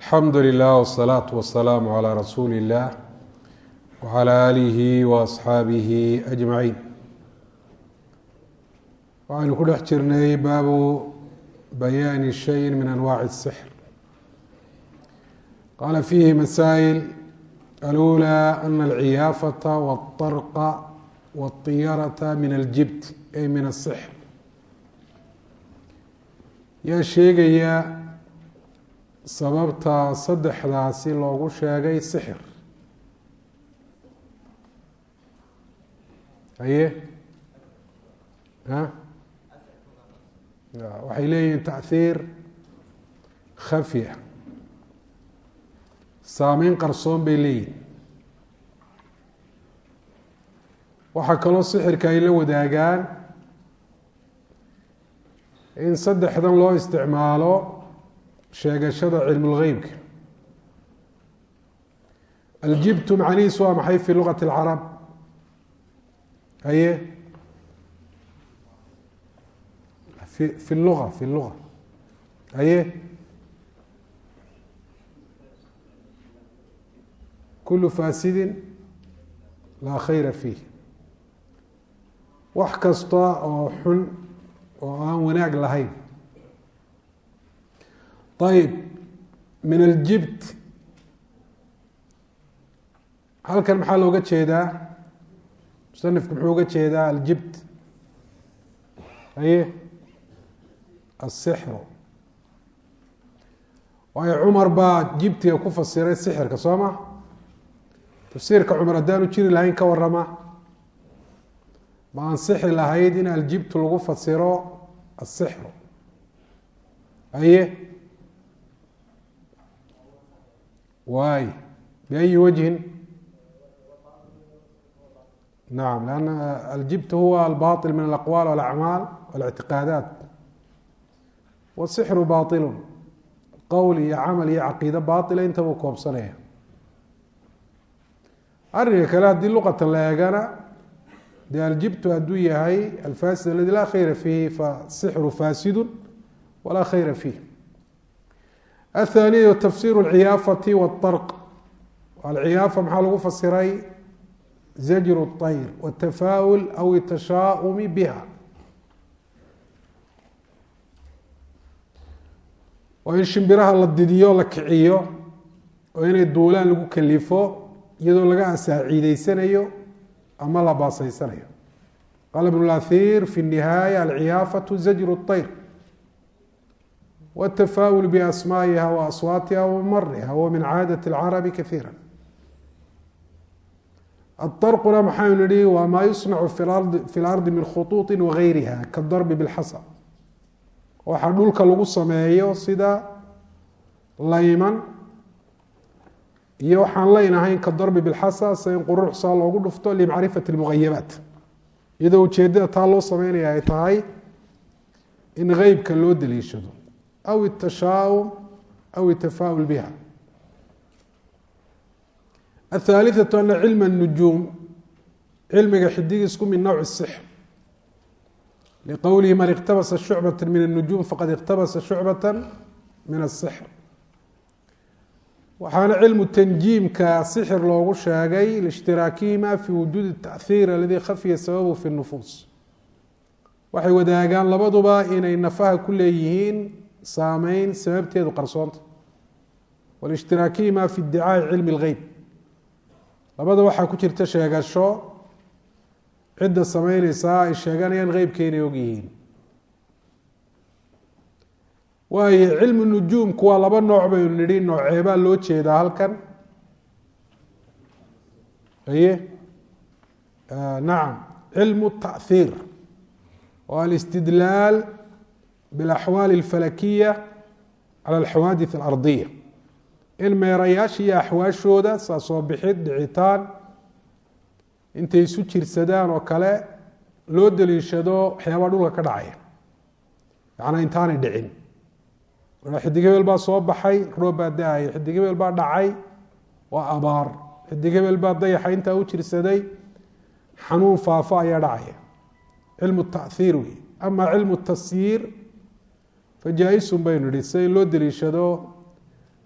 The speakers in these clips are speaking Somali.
alxamdu lilah wsalaatu wasalaamu calaa rasuuli illah wacalaa aalihi wa asxaabihi ajmaciin waxaynu ku dhex jirnay baabu bayaani shayin min anwaaci الsixr qaala fiihi masaa'il alأulى ana alciyaafata wاlطarqa wاطiyarata min aljibt ay min الsixr yaa sheegaya sababta saddexdaasi loogu sheegay sixir. Haye? A waxay leeyihiin taأhiir khafya saameyn qarsoon bay leeyihiin waxaa kaloo sixirka ay la wadaagaan in saddexdan loo isticmaalo sheegashada cilmu lgeybka aljibtu macnihiisu waa maxay fi lugati اlcarab haye? Fi fi lua fi lua haye? Kulu fasidin laa khayra fiih. Wax kasta oo xun oo aan wanaag lahayn ayib min aljibt halkan maxaa looga jeedaa musanifku muxuu uga jeedaa aljibt haye asixru waayo cumar baa jibtiga ku fasiray sixirka soo ma tafsiirka cumar haddaanu jiri lahayn ka warama ma ansixi lahayd in aljibtu lagu fasiro asixru haye waay biأyi wجهi naam لأn aljibt huwa albaطil min alأqwal والأعmaal والاctiqاadaat wالsixru baطil qowl iyo camal iyo caqiide baطila intaba koobsanaya arinka kale haddii luqatan la eegana de aljibtu hadduu yahay alfasid aladi laa khayra fiihi fasixru fasidu walaa khayra fiih aلثaaniya tafsir اlciyaafati wالطarq alciyaafa maxaa lagu fasiray zajru الطayr wالtafaa'ul aw الtashaa'umi biha oo in shimbiraha la didiyo la kiciyo oo inay duulaan lagu kalifo iyadoo laga asaaciideysanayo ama la baasaysanayo qaala ibn اlathir fi الnihaaya alciyaafaة zajru الطayr wالتafاؤل بأsmائiha وأصwاaتiha وmariha w min caadaة الcarabi kaثيirا الطرqna maxaynu nihi waa ma yusنc fi اlarضi min khuطuuط وغayriha kadarbi bاlxasa waxa dhulka lagu sameeyo sida layman iyo waxaan layn ahayn kadarbi bاlxasa sida in quruxsaa loogu dhufto lmacrifaة الmغayabaat iyadoo ujeedada taa loo sameynaya ay tahay in geybka loo daliishado aw التashaaؤم aw التafاؤل bha الثالثة أن cilم النujuum cilmiga xidigiisku min nowع الsحر لqowlihi man اktabasa شhucbaة min النujuum faqad اktabasa شhucbaة min الsحر waxaana cilmu تنjiimka sixir loogu sheegay lاشhtiraakihima fi wujuud التأثيir اladي khafiya sababه fi النfuus waxay wadaagaan labaduba inay nafaha ku leeyihiin saameyn sababteedu qarsoonta. Walishtiraakihima fi iddicaai cilmi اlgeyb labada waxaa ku jirta sheegasho cidda sameyneysaa ay sheeganayaan geybka inay og yihiin waayo cilmu nujuumku waa laba nooc baynu nidhi nooceebaa loo jeedaa halkan? Aye nacam cilmu taأhiir oo alistidlaal biaxwaali alfalakiya cala alxawaadit alardiya in meerayaasha iyo axwaashooda saa soo bixid dhicitaan intay isu jirsadaan oo kale loo daliishado waxyaabaha dhulka ka dhacaya macnaa intaanay dhicin xidig hebel baa soo baxay roob baa da'ay xidig hebel baa dhacay waa abaar xidig hebel baa dayaxa intaa u jirsaday xanuun faafo ayaa dhacaya cilmu tahiir wey ama cilmu tasyiir fajaa-isun baynu nihi si loo deliishado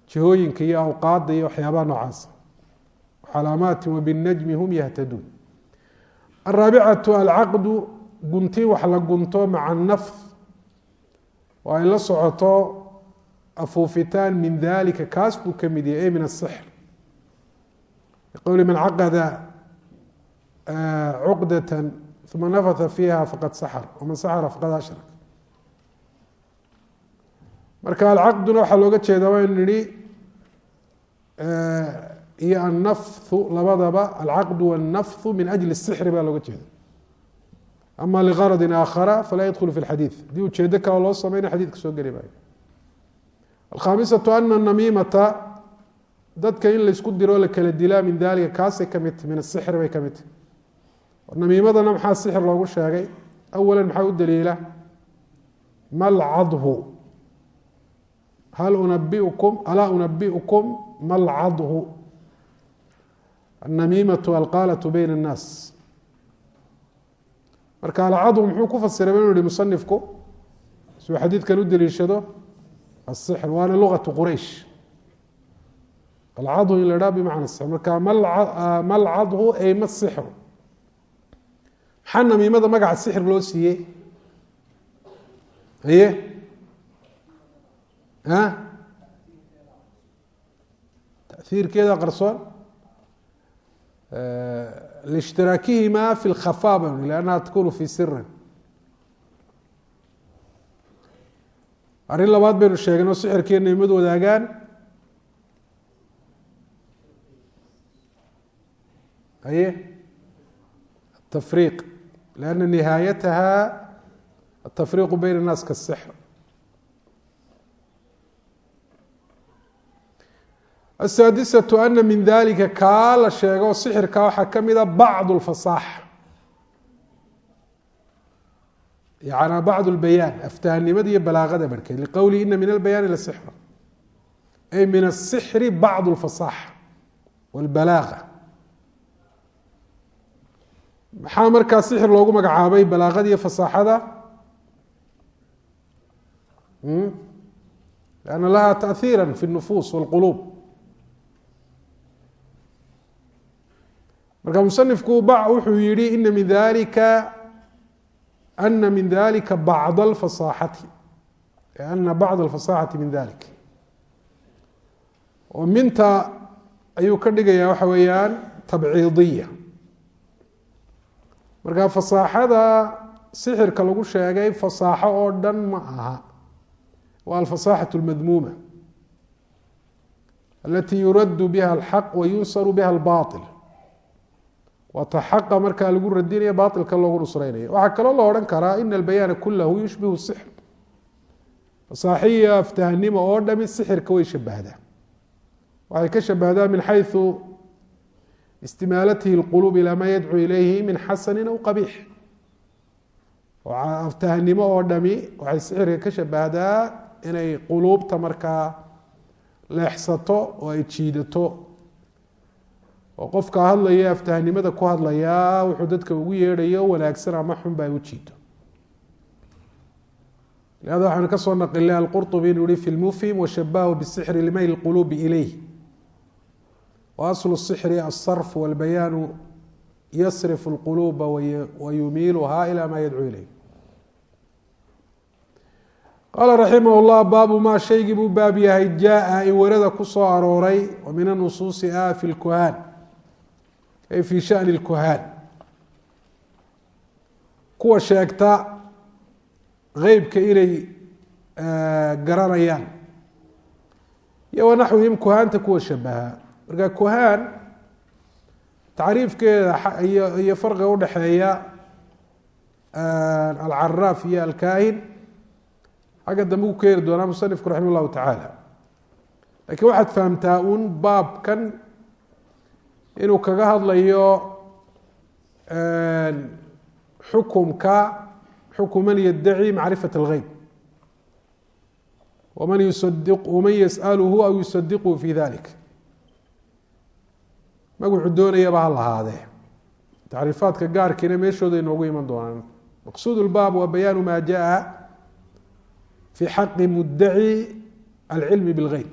jihooyinka iyo awqaada iyo waxyaabaha noocaasa calaamaati wbالnajmi hum yahtaduun araabicatu alcaqdu guntin wax la gunto maca nafth oo ay la socoto afuufitaan min dalika kaas buu ka mid yahay e min asixr liqowli man caqada cuqdata uma nafatha fiiha faqad saxar waman saxara faqad ashrak marka alcaqduna waxaa looga jeedaa waynu nihi iyo annafhu labadaba alcaqdu wاnnafhu min ajli الsixri baa looga jeeda ama ligaradi aakhara falaa yadkhulu fi اlxadiid haddii ujeedo kale loo sameyna xadidka soo geli maayo alkhaamisatu ana namiimata dadka in laysku diro la kala dilaa min dalika kaasay ka mid tahy min asixri bay ka mid tahy namiimadana maxaa sixir loogu sheegay awala maxaa u daliila malcadhu hal unabiukum alaa unabiukum malcadhu annamiimatu alqaalatu bayna annaas marka alcadhu muxuu ku fasiray inu yihi musanifku suu xadiidkan u daliishado asixr waana lugatu quraysh alcadhu in la bimacna sixr marka malcadhu ay ma sixru maxaa namiimada magaca sixir loo siiyey aye taiirkeeda qarsoon? Eh, Lishtiraakihimaa fi lkhafa ban lannaha takunu fi sirin arrin labaad baynu sheegno sixirkeena imad wadaagaan. Aye atafriiq lianna nihaayataha atafriiqu bayna naas kasixr asaadisatu ana min dalika kaa la sheego sixirka waxaa ka mida bacd lfasaaxa yana bacd lbayaan aftahanimada iyo balaaqada barhkeed liqowlihi ina min albayaani lasixra ay min asixri bacd lfasaaxa walbalaaqa maxaa markaa sixir loogu magacaabay balaaqada iyo fasaaxada lianna laha tahiira fi nufuus wاlquluub marka musanifku wuxuu yihi ina min dalika ana min dalika bacd اlfasaaxati ana bacd اlfasaaxati min dalik oo minta ayuu ka dhigaya waxa weeyaan tabciidiya marka fasaaxada sixirka lagu sheegay fasaaxo oo dhan ma aha waa alfasaaxaة اlmadmuuma alati yuradu biha اlxaq wayunsaru biha اlbaطil waata markaa lagu radinaya bailka loogu nusreynayo waxaa kaloo la odhan karaa ina albayaana kulahu yushbihu sixr fasaaxiya aftahnimo oo dhami sixirka way shabahdaa waxay ka shabahdaa min xayثu istimaalatihi اlquluub ilaa maa yadcuu ilayhi min xasani aw qabiix. Aftahnimo oo dhami waxay sixirka ka shabahdaa inay quluubta markaa leexsato oo ay jiidato oo qofka hadlaya aftahnimada ku hadlayaa wuxuu dadka ugu yeedhayo wanaagsan ama xunba ay u jiido lihada waxaanu ka soo naqilay alqurطubi inuu yihi fi lmufhim washabahu bisixri limayl اquluubi ilayh waaslu الsixri alsarf walbayaanu yasrifu اlquluuba wayumiiluha ila ma yadcuu ilayh qaala raximah اllah baabu maa shaygii buu baab yahay jaa in warada ku soo arooray wa min anusuusi a fi lkuhaan ay fi shani اlkuhaan kuwa sheegta qeybka inay garanayaan. Iyo wanaxwihim kuhaanta kuwa shabaha. Marka kuhaan tacriifkeeda iyo farqiga udhexeeya alcaraaf iyo alkaahin xagga dambe ku keeni doonaa musanifku raxima اllahu tacaala. Lakiin waxaad fahamtaa un baabkan inuu kaga hadlayo xukumka xukm man yaddaci macrifaة اlgeyb waman yusadi waman yasأalhu aw yusadiqhu fi dalik magacu doonayaba ha lahaadee tacriifaadka gaarkiina meeshooda inoogu iman doonaan maqsuud اlbaab waa bayaanu ma jaءa fi xaqi muddaci alcilmi bاlgeyb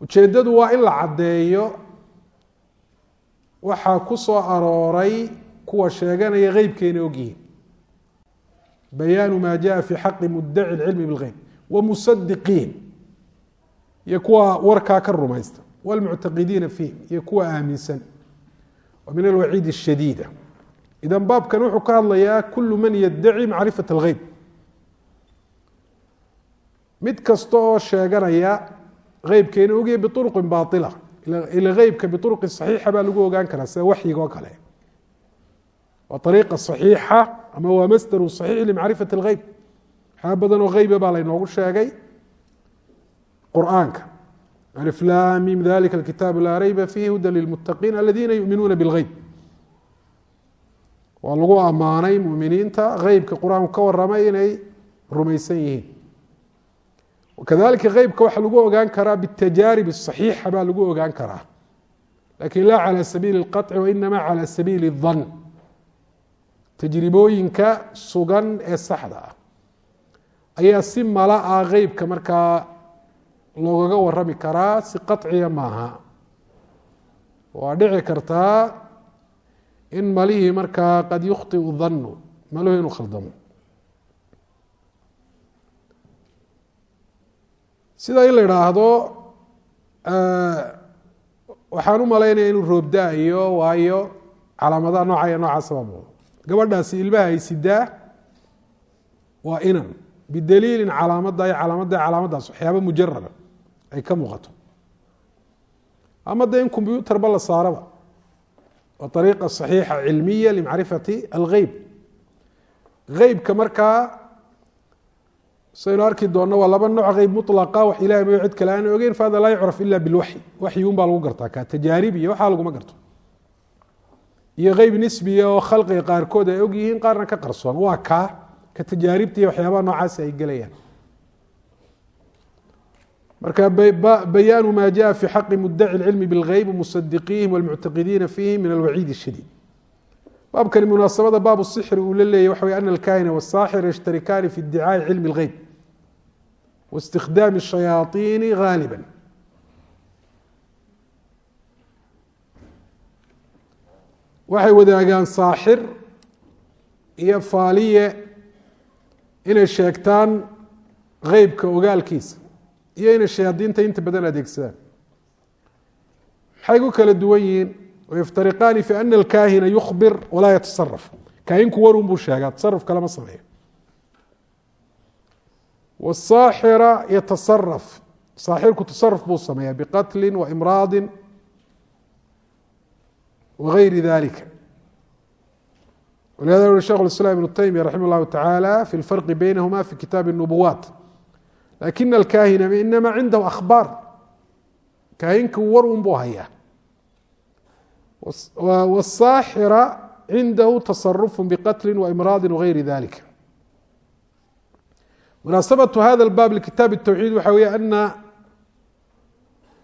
ujeeddadu waa in la caddeeyo. Waxaa ku soo arooray kuwa sheeganaya eybkeena ogyihiin bayaanu maa jaa fi xaqi mudaci cilmi bileyb wamusadiqiin iyo kuwa warkaa ka rumaysta. Wlmuctaqidiina fiih. Iyo kuwa aaminsan. Wa min alwaciid shadiida idan baabkan wuxuu ka hadlayaa kulu man yaddaci macrifat alheyb mid kasta oo sheeganaya eybkeena ogya biuruqi baaila ila eybka biuruqi saxiixa baa lagu ogaan karaa sida waxyiga kale. Waa saxiixa ama waa masdaru saxiix limacrifati اlgeyb waxyaa badan oo eyba baa laynoogu sheegay qur'aanka. Aliflamim dalika alkitaabu laa reyba fiihi huda lilmutaqiin aladiina yuminuuna biاlgeyb waa lagu ammaanay muminiinta eybka qur'aanku ka waramay inay rumaysan yihiin kadalika eybka waxaa lagu ogaan karaa bitajaarib الصaxiixa baa lagu ogaan karaa lakin la calى sabiili اlqaطci wainama calى sabiili الdan tajribooyinka sugan ee saxda ah ayaa si mala ah eybka markaa loogaga warami karaa si qaطciya maaha waa dhici kartaa in malihii markaa qad yukhطiu danu maluhu inuu khaldamo sida in la idhaahdo waxaan u malaynaya inuu roobda-ayo waayo calaamadaha noocaya noocaasa baa muuqda gabadhaasi ilmaha ay sidaa waa inan bidaliilin calaamadda iyo calaamadda waxyaaba mujarada ay ka muuqato. Ama de in combyuutarba la saaraba waa ariiqa saxiixa cilmiya limacrifati algeyb eybka markaa saynu arki doonno waa laba nooc qeyb mulaqa wax ilahay mayo cid kale aan ogeyn fahada laa yucraf ila bilwaxyi waxyi un baa lagu gartaa ka tajaarib iyo waxaa laguma garto iyo qeyb nisbiya oo khalqiga qaarkood ay og yihiin qaarna ka qarsoon waa kaa ka tajaaribta iyo waxyaabaha noocaasi ay gelayaan marka bayaanu ma jaءa fi xaqi mudaci اlcilmi bاlgeyb musadiqiihim wاlmuctaqidiina fiihi min alwaciid الshadiid baabkani munaasabada baabu sixri uu la leeyay waxa wey ana alkaahina wasaaxir yashtarikaani fi iddicaa'i cilmi اlgeyb waاstikdaami shayaaiini haaliba waxay wadaagaan saaxir iyo faaliye inay sheegtaan qeybka ogaalkiisa iyo inay shayaadiinta inta badan adeegsadaan. Maxay ku kala duwan yihiin? wyaftariqaani fi ana alkaahina yukbir walaa yatasaraf kaahinku warun buu sheegaa tasaruf kalama sameeyo wالsaaxira yatasaraf saaxirku tasaruf buu sameeyaa biqatli waimraadi wagayri dalika walihada uri shekh اiسlام iبn taymiya raximah اllahu taعalى fi اlfarqi beynahuma fi kitaabi الnubuwaat lakina alkaahina inama cindahu akhbaar kaahinka war un buu hayaa wالsaaxira cindahu tasaruf biqatli waimraadi wagayri dalika munaasabaة hada اlbab likitaab الtowxiid waxa wey ana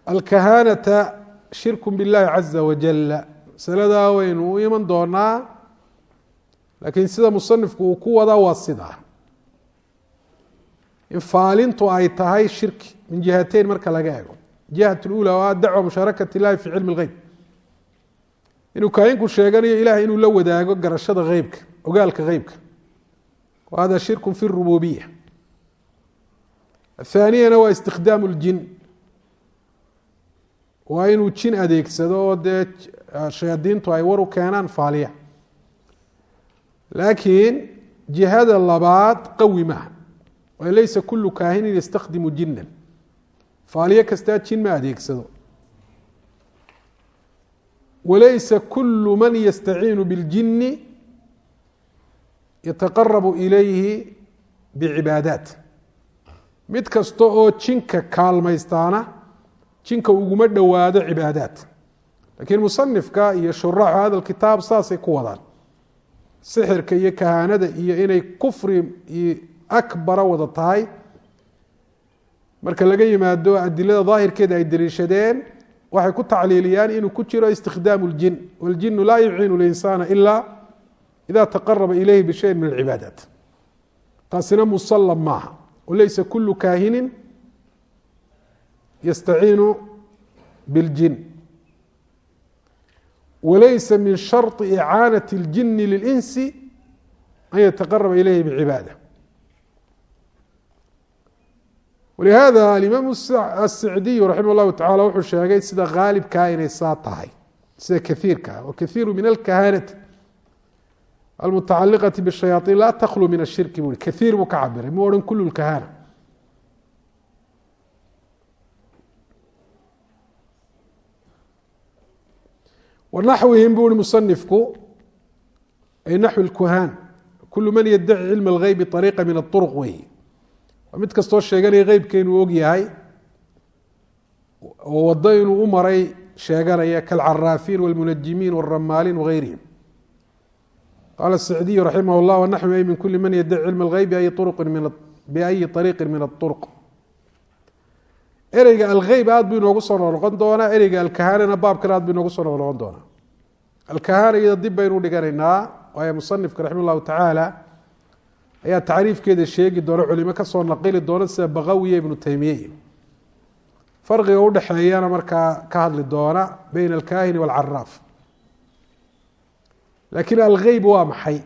alkahanata shirku biاllahi caza wajal masaladaa waynu u iman doonaa laakiin sida musanifku uu ku wadaa waa sidaa in faalintu ay tahay shirki min jihateyn marka laga ego jihat اlأulى waa dacwa mushaarakat اllahi fi cilmi اlgeyb inuu kaayinku sheeganayo ilahay inuu la wadaago garashada eybka ogaalka eybka hada shirku fi rububiya aaniyana waa istikdaam ljin waa inuu jin adeegsado oo dee shayaadiintu ay waru keenaan faaliya. Laakiin jihada labaad qawi maaha. Laysa kulu kaahinin yastakdimu jinan faaliyo kastaa jin ma adeegsado walaysa kulu man yastaciinu biاljini yataqarabu ilayhi bicibaadaat mid kasta oo jinka kaalmaystaana jinka uguma dhowaado cibaadaat lakiin musanifka iyo shuraaxu hada kitaab saasay ku wadaan sixirka iyo kahaanada iyo inay kufri akbara wada tahay marka laga yimaado adilada daahirkeeda ay daliishadeen waxay ku tacliiliyaan inuu ku jiro istikdaamu اljin wاljinu laa yuciinu اlinsaana ila ida taqaraba ilayhi bishayin min alcibaadaat taasina musalam maaha walaysa kulu kaahinin yastaciinu biاljin walaysa min sharطi icaanaة اljini lilinsi an yataqaraba ilayhi bicibaada walihada alimaam asicdiyu raximah اllahu tacala wuxuu sheegay sida haalibkaa inay saa tahay sida kaiirkaa wakaiiru min alkahanati almutacaliqati bishayaaطin laa takhlu min ashirki bui kaiir buu ka cabiray mu odhan kulu kahana wanaxwihim buu hi musanifku ay naxwi lkuhaan kulu man yadaci cilma اlgeybi ariiqa min aطuruq weeye waa mid kastoo sheeganaya geybka inuu og yahay oo wado inuu u maray sheeganaya kalcaraafiin wاlmunajimiin wاlramaaliin wagayrihim qaala الsacdiyu raximah اllah wanaxwi ay min kuli man yadaci cilma اlgeybi biayi ariiqi min aطuruq ereyga algeyb aad buu inoogu soo noqnoqon doonaa ereyga alkahanana baab kale aad buu inoogu soo noqnoqon doonaa alkahana iyada dib baynu dhiganaynaa waayo musanifka raxima llahu tacaala ayaa tacriifkeeda sheegi doona culimo kasoo naqili doona sida bakawiya ibnu teymiye farqiga udhexeeyana markaa ka hadli doona beyna alkahini waalcaraaf lakin algeyb waa maxay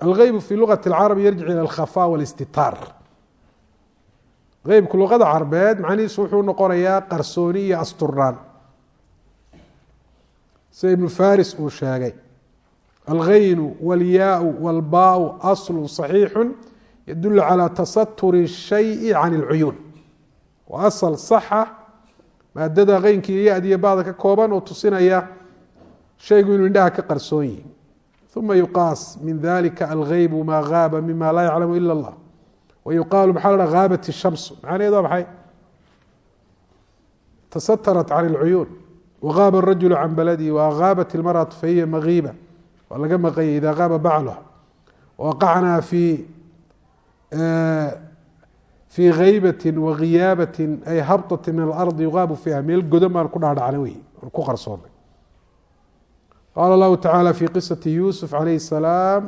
algeybu fi lugati اlcarabi yarjic ilى alkhafa wاlistitaar eybku luqada carbeed macnihiisu wuxuu noqonayaa qarsooni iyo asturnaan sida ibnu faris uu sheegay alghaynu wاlyaau wاlbaau aslu صaxiixu yadulu calى tasaturi الshayi can اlcuyuun waa asal saxa maadada keynka iyo yadiyo bada ka kooban oo tusinaya shaygu inuu indhaha ka qarsoon yihi uma yuqaas min dalika algeybu ma gaaba mima laa yaclamu ila اllah wayuqaalu maxaa la haabat الshamsu macnaheed waa maxay tasatarat can اlcuyuun wagaaba الrajulu can baladihi wagaabat اlmarأaةu fahiya magiiba waa laga maqanyay ida gaaba bacluha waqacnaa fi fii haybati wagiyaabati ay habطati min alardi yugaabu fiiha meel godan baan ku dhaadhacnay wey ku qarsoomay qaala اllahu tacaala fi qisati yusuf calayh الsalaam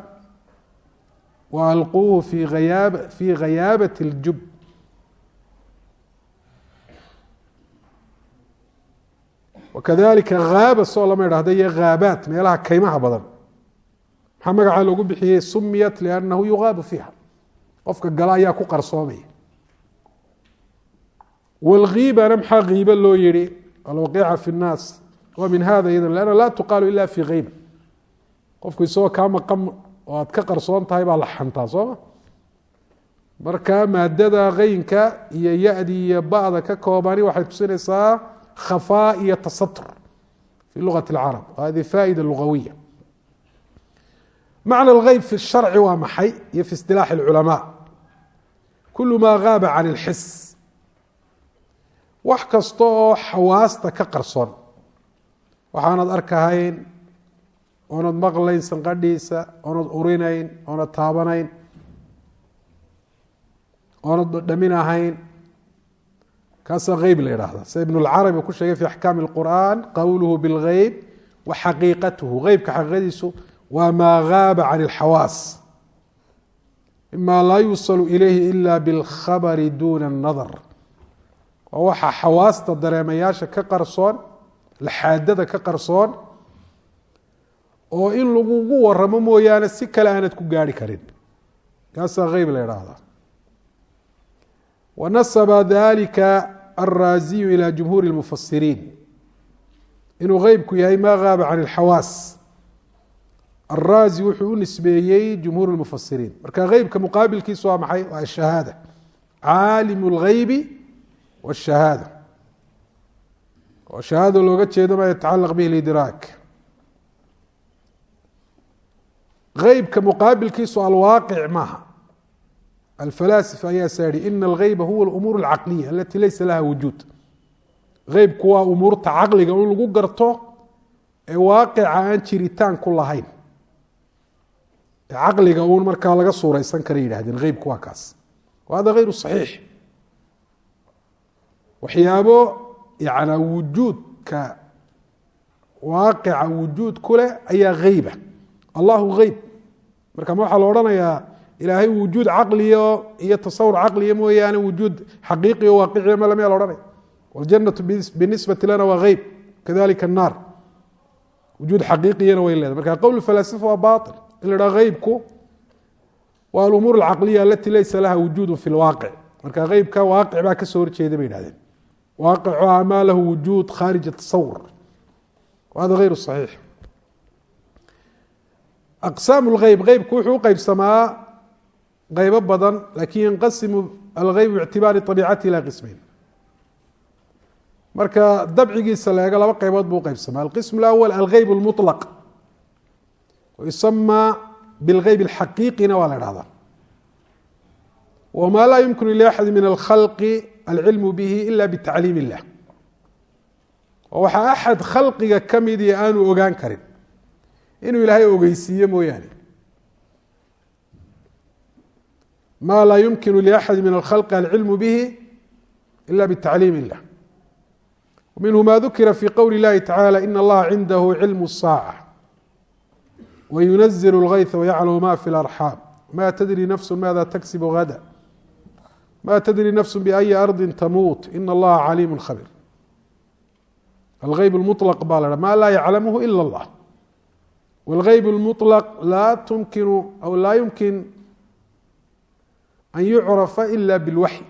walquuhu fi ayaab fii ghayaabati اljub wakadalika haaba soo lama idhahda iyo haabaat meelaha kaymaha badan maxaa magacaa loogu bixiyey sumiyat liannahu yuqaabu fiiha. Qofka gala ayaa ku qarsoomaya. Waliibana maxaa kiibo loo yihi alwaqiica fi nnaas. Waa min hada iyada lanna laa tuqaalu ila fi keyba qofku isagoo kaa maqan oo aad ka qarsoon tahay baa la xantaa sooma marka maadada keynka iyo ya-di iyo ba-da ka koobani waxay tusinaysaa khafaa iyo tasatur fi lugat اlcarab waa faa'ida lugawiya macna اlgeyb fi الsharci waa maxay iyo fi اstilaaxi اlculamaa kulu ma gaaba can اlxis wax kasta oo xawaasta ka qarsoon waxaanad arkahayn oonad maqlayn sanqadhiisa oonad urinayn oonad taabanayn oonad dhamin ahayn kaasaa geyb la yidhaahda sida ibn اlcarabi ku sheegay fi axkaami اlqur'an qowluhu biاlgeyb wa xaqiiqatuhu geybka xaqiiqadiisu waa maa gaaba can اlxawaas mima laa yuusalu ilayhi ila biاlkhabari duna الnadar waa waxa xawaasta dareemayaasha ka qarsoon laxaadada ka qarsoon oo in lagugu waramo mooyaane si kale aanad ku gaarhi karin kaasaa geyb la idhaahdaa wanasaba dalika alraaziyu ilى jumhuuri اlmufasiriin inuu geybku yahay ma gaaba can اlxawaas alraazi wuxuu u nisbeeyey jumhuur اlmufasiriin marka geybka muqaabilkiisu waa maxay waa ashahaada caalimu اlgeybi wالshahaada oo shahaada looga jeedo ma yatacalaq bihi lidraak geybka muqaabilkiisu alwaaqic maaha alfalaasifa ayaa saa yihi ina algeyba huwa alumuur alcaqliya alati laysa laha wujuud geybku waa umuurta caqliga in lagu garto ee waaqica aan jiritaan ku lahayn ee caqliga uun markaa laga suureysan kara yidhahdeen geybku waa kaas hada geyru saxiix waxyaabo yana wujuudka waaqica wujuud ku leh ayaa geyba allahu geyb marka ma waxaa la odhanayaa ilaahay wujuud caqliyo iyo tasawur caqliya mooyaane wujuud xaqiiqiyo waaqiciya ma lamiyaa la odhanaya wاljanatu binisbati lana waa geyb kadalika الnaar wujuud xaqiiqiyana way leedahay marka qowl falasifa waa bail in la dhaha geybku waa alumuur alcaqliya alati laysa laha wujuudu fi lwaaqic marka geybka waaqic baa kasoo horjeeda bay ihahdeen waaqico amaa lahu wujuud khaarij tasawur hada geyr صaxiix aqsaam اlgeyb geybku wuxuu uqeybsamaa qeybo badan lakin yanqasimu algeyb bictibaari abiicati ila qismeyn marka dabcigiisa la eego laba qeybood buu uqeybsamaa alqism اlأwl algeyb اlmuطlq yusamaa bilgeyb اlxaqiiqina waa la dhahdaa wma laa yumkinu liaxadi min alkhalqi alcilmu bihi ila bitacliim illah oo waxaa axad khalqiga ka midii aanu ogaan karin inuu ilaahay ogeysiiye mooyaane ma laa yumkinu liaxadi min alkhalqi alcilmu bihi ila bitacliim illah minhu ma dukira fi qowli اllahi tacala in allaha cindahu cilmu الsaaca wayunazil اlgeyثa wayaclamu ma fi اlarxaam ma tadri nafsu maada taksib gada ma tdri nafs bأyi arضi tamuut in اllaha caliim khabيr algeyb اlmuطlq baa la ma laa yaclamhu ilا اllah wاlgeyb اlmuطlq laa tumkinu aw laa yumkin an yucrafa ila biاlwaxy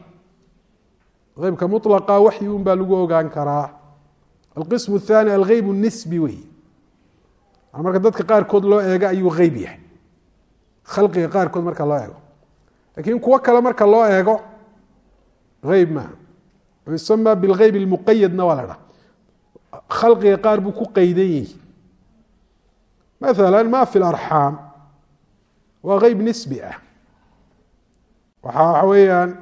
eybka muطlqa waxyi un baa lagu ogaan karaa alqism الثanي algeyb الnisbi wey marka dadka qaarkood loo eego ayuu geyb yahay. Khalqiga qaarkood marka loo eego. Lakin kuwo kale marka loo eego eyb maaha yusama bilgeyb اlmuqayadna waa la dhaha khalqiga qaar buu ku qeydan yihi maala ma fi larxaam waa geyb nisbi ah. Waxa waxa weeyaan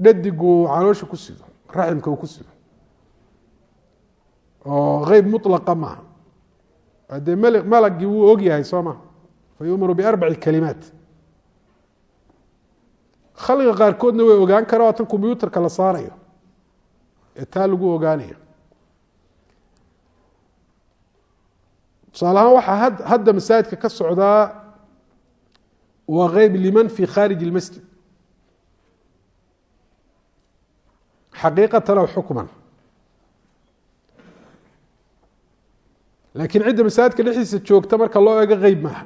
dhadigu caloosha ku sido raximka uu ku sido oo geyb muطlaqa maaha dee ml malagii wuu og yahay soo ma? Fayumaru biarbaci kalimaat. Khalqiga qaarkoodna way ogaan kara waa tan kombyuutarka la saarayo. Ee taa lagu ogaanayo. Tusaale ahaan waxaa hadda masaajidka ka socdaa waa geyb liman fi kharij اlmasjid xaqiiqatan aw xukman lakin cidda masaajidka dhexdiisa joogta marka loo eego geyb maaha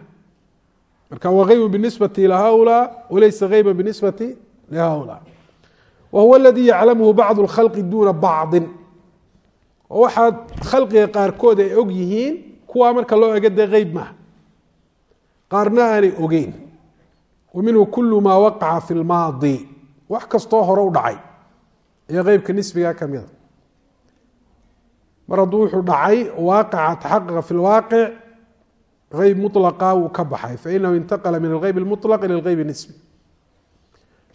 marka waa geyb binisbati ilى haulaa walaysa geyba binisbati lihaulaa wa huwa aladii yaclamhu bacdu اlkhalqi duna bacضi oo waxaad khalqiga qaarkood ay og yihiin kuwaa marka loo ego dee geyb maaha qaarna aanay ogeyn wa minhu kulu maa waqaca fi lmaadi wax kastoo hore u dhacay ee geybka nisbiga ka mida mar hadduu wuxuu dhacay waaqaca taxaquqa fi lwaaqic geyb muطlaqa wuu ka baxay fainahu intaqala min algeyb اlmuطlaq ila algeyb nisbi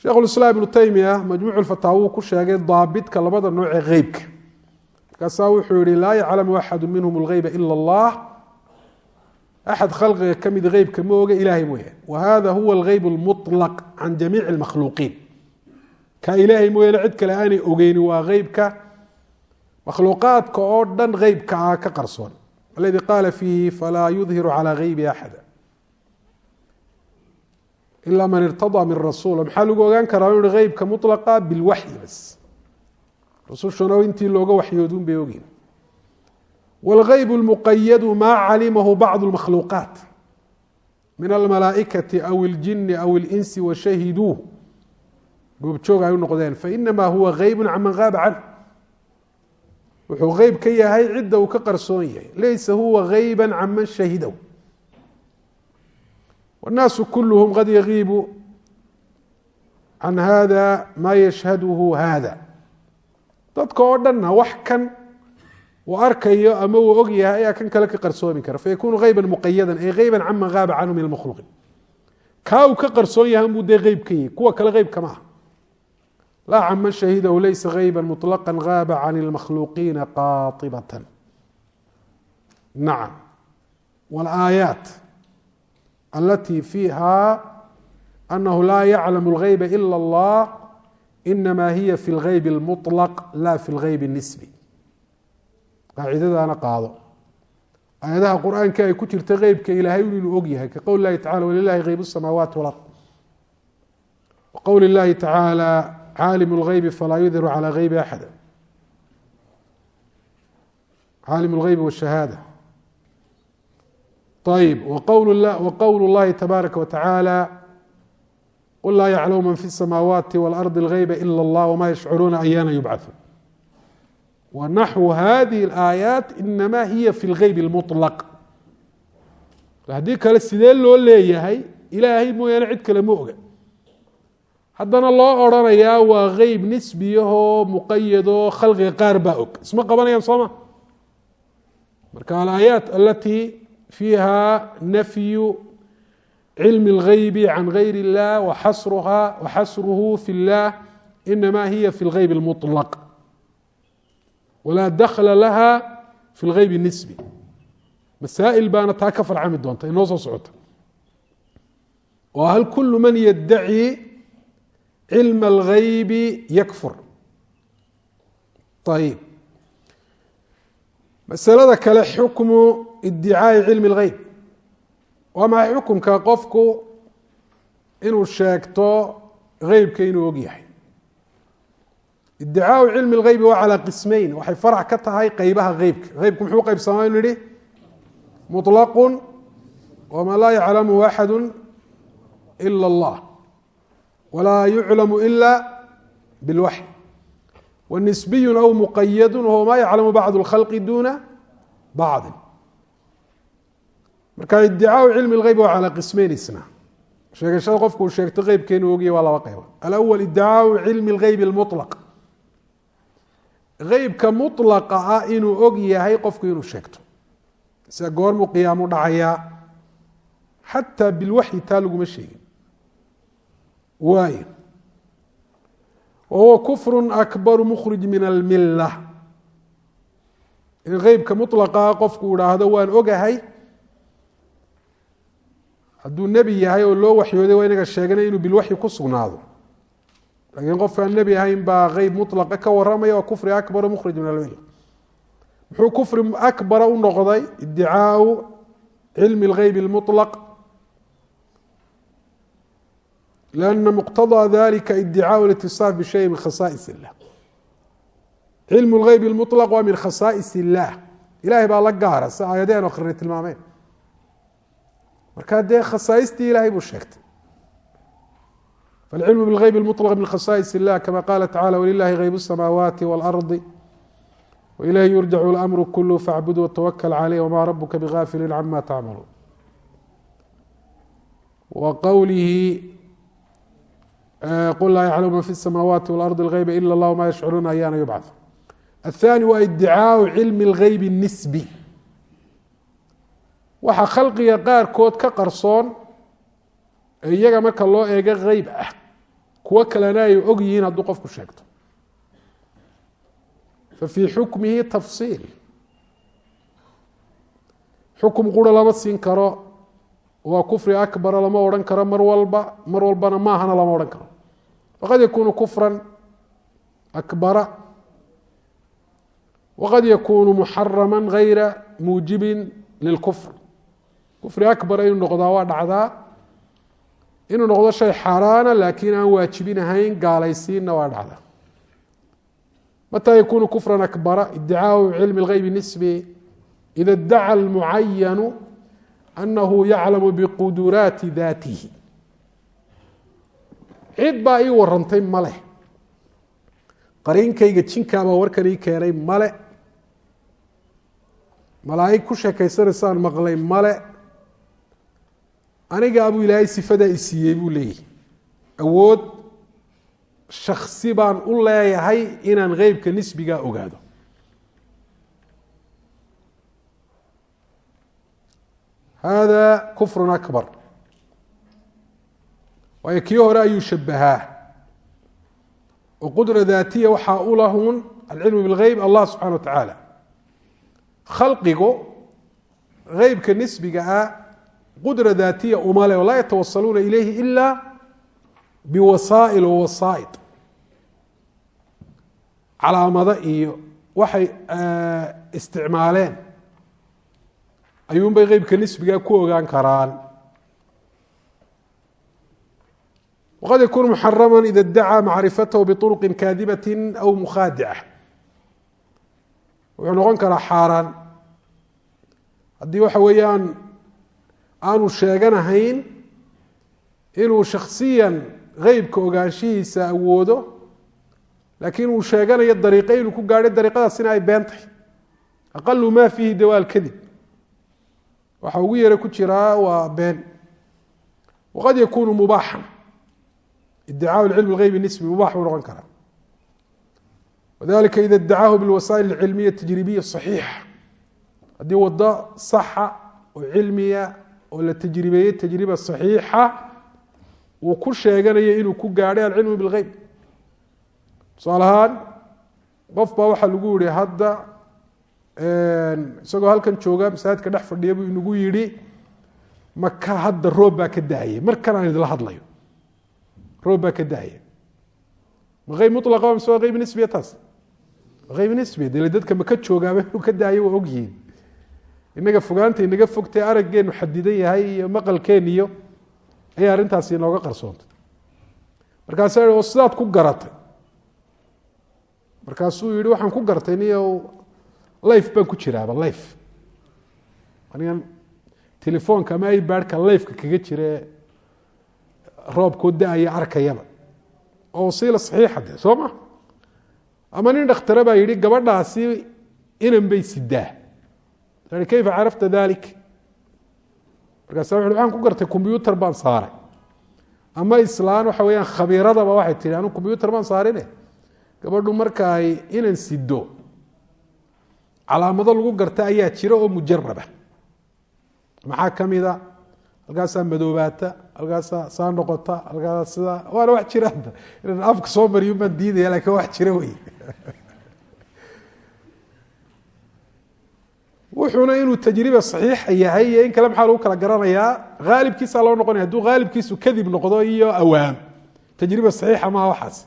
sheikhu lislaam ibnu taymiya majmuuc fataawa uu ku sheegay daabitka labada nooc ee geybka markaasaa wuxuu yihi laa yaclamu axadu minhum اlgeyba ila اllah axad khalqiga ka mid geybka ma oga ilahay mooyaane wa hada huwa algeyb اlmuطlaq can jamiici اlmakhluuqiin ka ilaahay mooyaane cid kale aanay ogeyni waa geybka makhluuqaadka oo dhan geybka ah ka qarsoon aladi qaala fiihi falaa yudhiru calى geybi axada ila man irtadaa min rasuul maxaa lagu ogaan karaa inu hi geybka muطlaqa bilwaxyi bas rusushuna intii looga waxyoodun bay ogeen wاlgeyb اlmuqayadu maa calimahu bacdu اlmakhluuqaat min almalaaئikati aw اljini aw اlinsi washahiduu goobjoog ay u noqdeen fainama huwa geyb can man gaaba canh wuxuu eyb ka yahay cidda uu ka qarsoon yahay. Laysa huwa ayba caman shahidw naasu kulhm qad yagiibu can hada maa yashhadhu hada dadka oo dhanna wax kan uu arkayo ama uu og yahay ayaa kan kale ka qarsoomi kara. Fayakunu ayba muqayada ay ayba caman aaba canhu min mkhluqin kaa uu ka qarsoon yahay unbuu dee eybka yahy kuwa kale eybkama ah laa can man shahidahu laysa geyba muطlaqa gaaba can اlmakhluuqiina qaطibata nacam wاlaayaat alati fiiha anahu laa yaclamu اlgeyba ila اllah inama hiya fi اlgeyb اlmuطlaq la fi اlgeyb الnisbi qaacidadaana qaado aayadaha qur-aanka ay ku jirta geybka ilaahay inuu og yahay ka qowl lahi tacala walilahi geyb الsamaawaati wاlard waqowli اllahi tacaalى caalim اlgeybi falaa yudhiru calى geybi axada caalim اlgeyb wالshahaada ayb wqowl اllahi tabaaraka wataعaalى qul laa yaclamu man fi الsamaawaati wاlarضi اlgeyba ilا اllah wma yashcuruuna ayaana yubcaثun wnaxwu hadihi اlaayaat inama hiya fi اlgeyb اlmuطlaq haddii kale sidee loo leeyahay ilaahay mooyaane cid kale ma oga haddana loo odrhanayaa waa geyb nisbiyahoo muqayadoo khalqiga qaar baa og isma qabanayaan sooma marka alaayaat alatii fiiha nafyu cilmi اlgeybi can gayr اllah waxasruha waxasruhu fi اllah inama hiya fi اlgeyb اlmuطlaq walaa dakla laha fi اlgeyb الnisbi masaa'il baana taa ka farcami doonta inoo soo socota oo hal kul man yaddaci cilma اlgeybi yakfur ayib masalada kale xukmu iddicaai cilmi اlgeyb waa maxay xukumka qofku inuu sheegto geybka inuu og yahay iddicaau cilmi اlgeybi waa calaa qismeyn waxay farac ka tahay qeybaha geybka geybku muxuu qeybsamaa inu yihi muطlaq wma laa yaclamuhu axadu ila اllah walaa yuclamu ila bilwaxy wanisbiyu aw muqayadu wahuwa ma yaclamu bacd اlkhalqi duna bacdi marka iddicaau cilmi اlgeyb waa calaa qismeyn isna sheegashada qofku uu sheegto qeybka inuu ogyahy waa laba qeybood alأwl iddicaau cilmi اlgeyb اlmuطlaq geybka muطlaqa ah inuu og yahay qofku inuu sheegto sida goormuu qiyaamu dhacayaa xataa bilwaxyi taa laguma sheegin waayo wahuwa kufru akbaru mukhrij min almila in geybka muطlaqaa qofku idhaahdo waan ogahay hadduu nebi yahay oo loo waxyooday waa inaga sheeganay inuu bilwaxyi ku sugnaado laakiin qofkaan nebi ahayn baa geyb muطlaqa ka waramaya waa kufri akbaru mukhrij min almila muxuu kufri akbara u noqday iddicaau cilmi اlgeyb اlmuطlaq lana muqtaضى dalika iddicaau اlاtiصaaf bishay min khasaais اllah cilmu اlgeyb اlmuطlaq waa min khasaais اllah ilahay baa la gaara si aayadeen akrinay tilmaameen marka dee khasaaistii ilahay buu sheegtay falcilmu bاlgeyb اlmuطlq min khasaais اllah kama qala tacala wlilahi geyb الsamaawaati wاlarضi وإليه يرجع الأمر كله فاعبد وتوكل عليه وما ربك بغافل عما تعملون وقوله قل لا يعلم من في السماوات والأرض الغيب إلا الله وما يشعرون أيانا يبعث الثاني waa ادعاaء علم الغيب النسبي waxa khalqiga qaarkood ka qarsoon ee iyaga marka loo eego geyb ah kuwo kalena ay og yihiin hadduu qofku sheegto fafii xukmihi tafsiil xukum qura lama siin karo waa kufri akbara lama odhan karo mar walba mar walbana maahana lama odhan karo waqad yakunu kufra akbara waqad yakunu muxarama gayra muujibin lilkufr kufri akbara inuu noqdaa waa dhacdaa inuu noqdo shay xaaraana laakiin aan waajibinahayn gaalaysiinna waa dhacdaa mtى ykun kfrا أكبر ادعاء علم الغyب النسبي إذا ادعى المعين anahu yaclamu biquduraati daatihi cid baa ii warantay maleh qariinkayga jinkaabaa warkan ii keenay male malaa'ig ku sheekaysanaysaan maqlay male anigaabuu ilaahay sifadaa i siiyey buu leeyahy awood shaksi baan u leeyahay inaan qeybka nisbigaa ogaado hada kufru akbar waayo kii hore ayuu shabahaa oo qudra daatiya waxaa u lahun alcilmu bilgeyb allah subxana wa tacaala khalqigu geybka nisbiga ah qudra daatiya uma le laa yatawasaluuna ilayhi ila biwasaa'il wawasaa'id calaamado iyo waxay isticmaaleen ayuunbay qeybka nisbiga ku ogaan karaan. waqad yakunu muxarama ida idacaa macrifatahu biطuruqi kaadibati aw mukhaadica wuxuu noqon karaa xaaraan haddii waxa weeyaan aanu sheeganahayn inuu shaksiyan qeybka ogaanshihiisa awoodo laakiin uu sheeganayo dariiqo inuu ku gaadhay dariiqadaasina ay been tahay aqalu alkadib waxa ugu yara ku jiraa waa been. Waqad yakunu mubaaxan. Iddicaau cilm lgeybi nisbi mubaax buu noqon karaa. Wadalika ida iddacaahu bilwasaa'il alcilmiya tajribiya saxiixa haddii wado saxa oo cilmiya oo la tajribeeyey tajriba saxiixa uu ku sheeganayo inuu ku gaadhay alcilmu bilgeyb tusaale ahaan qof baa waxaa lagu yihi hadda isagoo halkan jooga masaajidka dhex fadhiya buu inagu yidhi maka hadda roob baa ka daayay markan aan idila hadlayo. Roob baa ka daaya ma qeyb mulaqa mise waa qeyb nisbiya taas qeyb nisbiya? Dele dadka maka joogaaba inuu ka daayo waa ogyihiin. Inaga fogaanta inaga fogtay araggeenu xadidan yahay iyo maqalkeen iyo ayay arrintaasi inooga qarsoontay. Markaasa oo sidaad ku garatay. Markaasuu yihi waxaan ku gartay niyo life baan ku jiraaba life. Anigan telefoonka ama ibaadhka lifeka kaga jire roobkoo da'aya arkayaba. Oo wasiila saxiixa de soo ma? Ama nin dhakhtare baa yidhi gabadhaasi inan bay sidaa. Kayfa carafta dalik? Markaasa wuxu waxaan ku gartay combyuutar baan saaray. Ama islaan waxa weeyaan khabiiradaba waxay tihi anu combyuutar baan saarine? Gabadhu marka ay inan sido calaamado lagu garta ayaa jira oo mujaraba maxaa ka mida? Halkaasaa madoobaata halkaasaa saa noqota halkaasa sidaa waana wax jira hadda inaan afka soo mariyo baan diidaya laakiin wax jira wey wuxuuna inuu tajriba saxiixa yahay iyo in kale maxaa lagu kala garanayaa haalibkiisaa loo noqonaya. Hadduu haalibkiisu kadib noqdo iyo awaam. Tajriba saxiixa maha waxaas.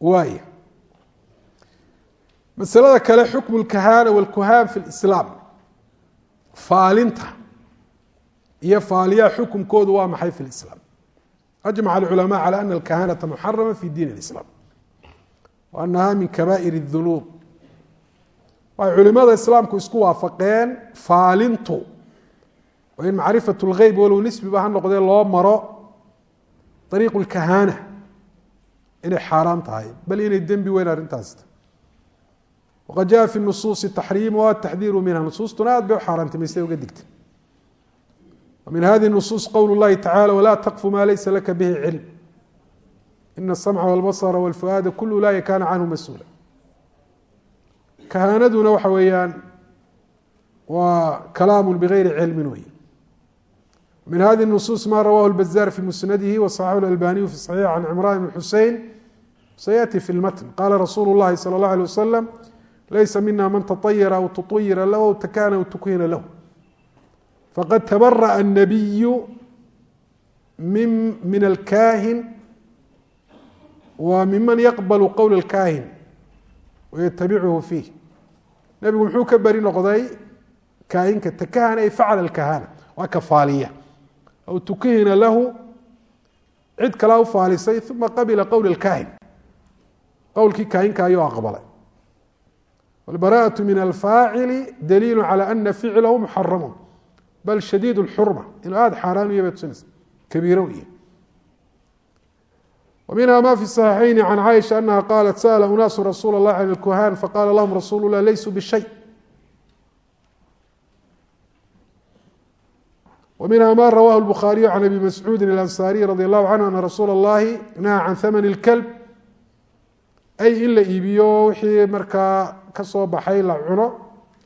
Waaya masalada kale xukmu lkahaana walkuhaan fi lislaam faalinta iyo faaliyaha xukumkoodu waa maxay fi lislaam ajmaca alculamaa cala ana alkahanata muxarama fi diin اlislaam wa anaha min kabaa'ir اdunuub waxay culimada islaamku isku waafaqeen faalintu. Oo in macrifat lgeyb walow nisbiba ha noqdee loo maro ariiqu lkahaana inay xaaraan tahay. Bal inay dembi weyn arrintaas waqad jaa fi nusuusi taxriimu ataxdiiru minha nusuustuna aad bay u xaaraantimaysay uga digta min hadihi nusuus qowl اllahi tacala wla taqfu ma laysa laka bihi cilm ina asamca wاlbasra wاlfuaada kul ulaaika kana canhu mas-uula kahaanaduna waxa weeyaan waa kalaamu bigayri cilmin wey min hadihi nusuus ma rawahu اlbazaar fi musnadihi waصaxaxu اlalbaniyu fi صaxiix can cimran bn xusein sayati fi lmatn qala rasuulu اllahi salى اllah alيه wasalam laysa mina man taطayara aw tuطayira lahu aw takana aw tukhina lahu faqad tabaraأa الnabiyu min alkahin wa miman yaqbal qowl اlkahin wayatabichu fiih nebigu muxuu ka beri noqday kaahinka takahana ay facala اlkahana waa ka faaliya aw tukihina lahu cid kalaa u faalisay uma qabila qowl اlkahin qowlkii kaahinka ayuu aqbalay wاlbara'aة min alfaacili daliilu calى ana ficlahu muxaramu bal shadiid اlxurma inuu aada xaaraan u ya bay tusinaysa kabiiro u yahy ومنها ma في الصحيحين عن cائشha أنها قالت سأل أناaس رsuuل الله عن الكهاn fقاla لهم رsuل الlah laysوا بشhيء ومنها ma rwاه البخاaرiي عن أبي مسعوudi الأنصاaري رضي الله عنه أن رsuuل اللhi نهى عن ثمن الكلب أي in la iibiyo wixii markaa kasoo baxay la cuno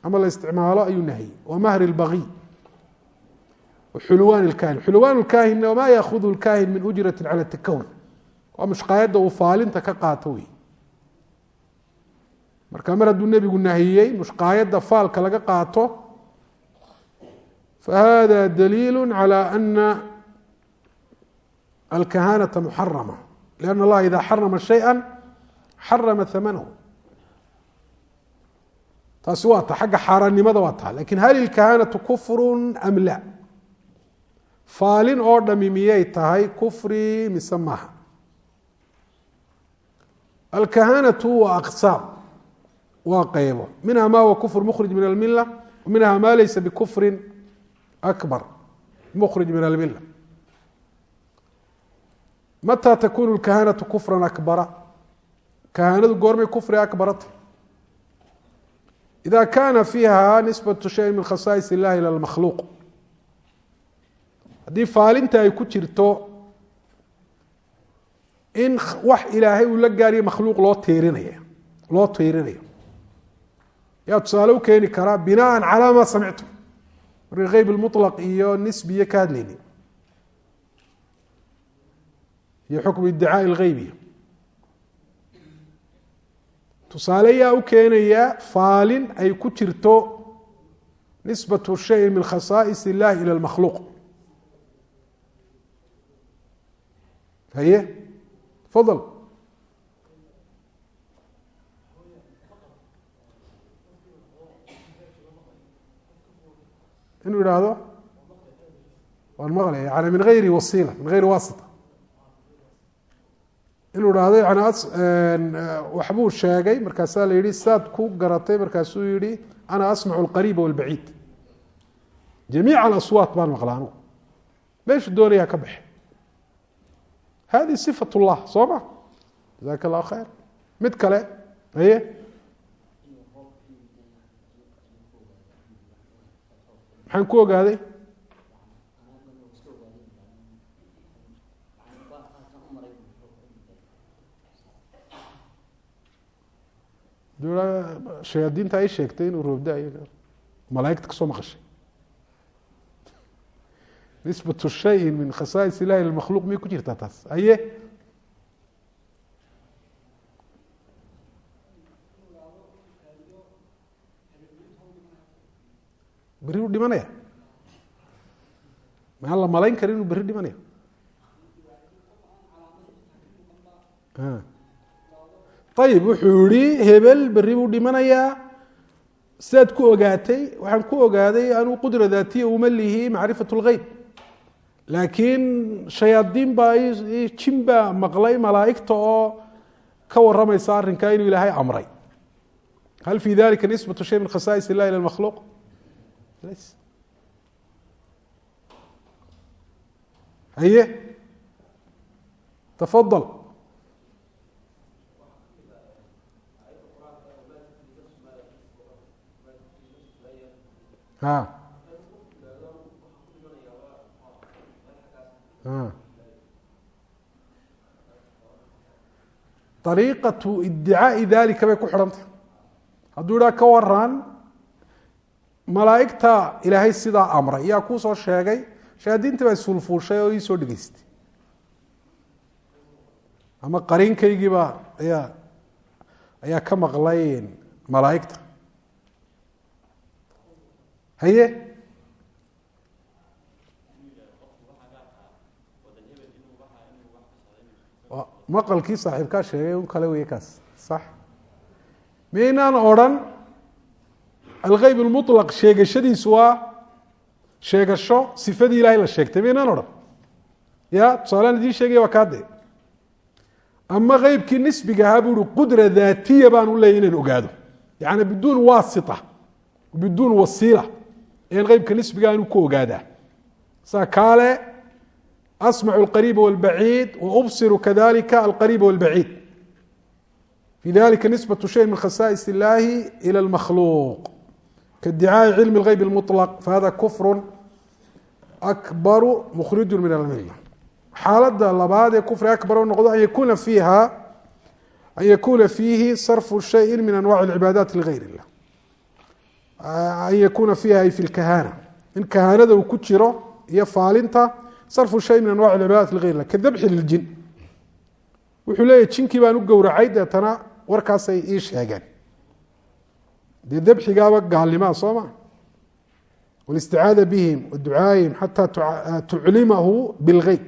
ama la isticmaalo ayuu nahyey ومهر البغي وxulwان الكاhin xulwان الكاhin وma yأخذ الكاhin min أجرة على التكون waa mushqaayadda uu faalinta ka qaato wey marka mar hadduu nebigu nahiyey mushqaayadda faalka laga qaato fahada daliil calى ana alkahanata muxarama lian allaha ida xarama shayئa xarama hamanahu taasi waa ta xagga xaaraannimada waa taha laakiin hal ilkahanatu kufru am la? Faalin oo dhami miyay tahay kufri mise maaha? Alkahanatu waa aqsaam waa qeybo. Minha ma huwa kufr mukhrij min almila minha ma laysa bikufri akbar mkrij min almila mata takunu kahanatu kufra akbara kahanadu goormay kufri akbarata ida kana fiiha nisbatu shay min khasaais illahi ila makhluuq haddii faalinta ay ku jirto in wax ilaahay uu la gaariyo makhluuq loo tiirinaya loo tiirinayo yaa tusaale u keeni karaa binaan calaa ma samictum. Marka qeyb mulaq iyo nisbiyo ka hadlayni iyo xukmu iddicaai lgeybiya tusaale yaa u keenaya faalin ay ku jirto nisbatu shayin min khasaais illahi ila lmakhluuq haye? Fadl inuu ihahdo waan maqlaya yani min gayri wasiila min gayri wasita inuu ihahdo yani waxbuu sheegay. Markaasaa la yihi saad ku garatay. Markaasuu yihi ana asmacu alqariiba walbaciid. Jamiica alaswaat baan maqla anugu meeshu doonayaa ka baxe hadi sifat llah soo ma? Jazaaka allahu khayr. Mid kale haye? Maxaan ku ogaaday shayaadiinta ay sheegtay inuu roobda malaaigta ka soo maqashay. Nisbatu shayin min khasaais ilahi lmakhluuq miyay ku jirtaa taas? Aye berri u dhimanaya? Maan la malayn karin inuu berri dhimanayo ayib wuxuu yihi hebel berri buu dhimanayaa sidaad ku ogaatay waxaan ku ogaaday anuu qudra daatiya uma lihi macrifat lgeyb laakiin shayaadiin baa jin baa maqlay malaaigta oo ka waramaysa arrinkaa inuu ilaahay amray. Hal fi dalika nisbatu shay min khasaais illahi ila makhluuq haye? Tafadal ariiqatu iddicaai dalika bay ku xidhantah hadduu idhaa ka waran malaaigta ilaahay sidaa amray yaa kuu soo sheegay shayaadiintii baa isfulfuushay oo iisoo dhegeystay ama qariinkaygiibaa ayaa ayaa ka maqlay malaaigta haye maqalkii saaxiibkaa sheegay un kale wey kaas. Sax. Miynaan odrhan algeyb lmulaq sheegashadiisu waa sheegasho sifadii ilahay la sheegtay. Miynaan odhan. Ya tusaalaan idiin sheegaya waa kaade ama qeybkii nisbiga ahaa buu uhi qudra daatiya baan u leeyay inaan ogaado. Yani biduun wasita biduun wasiila ayaan qeybka nisbiga anu ku ogaadaa saa kaale asmacu alqariiba walbaciid waubsiru kadalika alqariiba walbaciid fi dalika nisbatu shay min khasaais illahi ila lmakhluuq kaiddicaai cilmi اlgeyb اlmuطlaq fahada kufru akbaru mukhriju min almila xaaladda labaad ee kufri akbar u noqdo an yakuna fiiha an yakuna fiihi sarfu shayi min anwaci اlcibaadaat ligayr illah an yakuna fiiha ay fi lkahana in kahaanada uu ku jiro iyo faalinta sarfu shay min anwaci cibaadaat ligayr illah kadabxi liljin wuxuu leeyahy jinkii baan u gowracay deetana warkaasay ii sheegeen dee dabxigaaba gaalnimaa soo ma walisticaada bihim wa xataa tuclimahu bilgeyb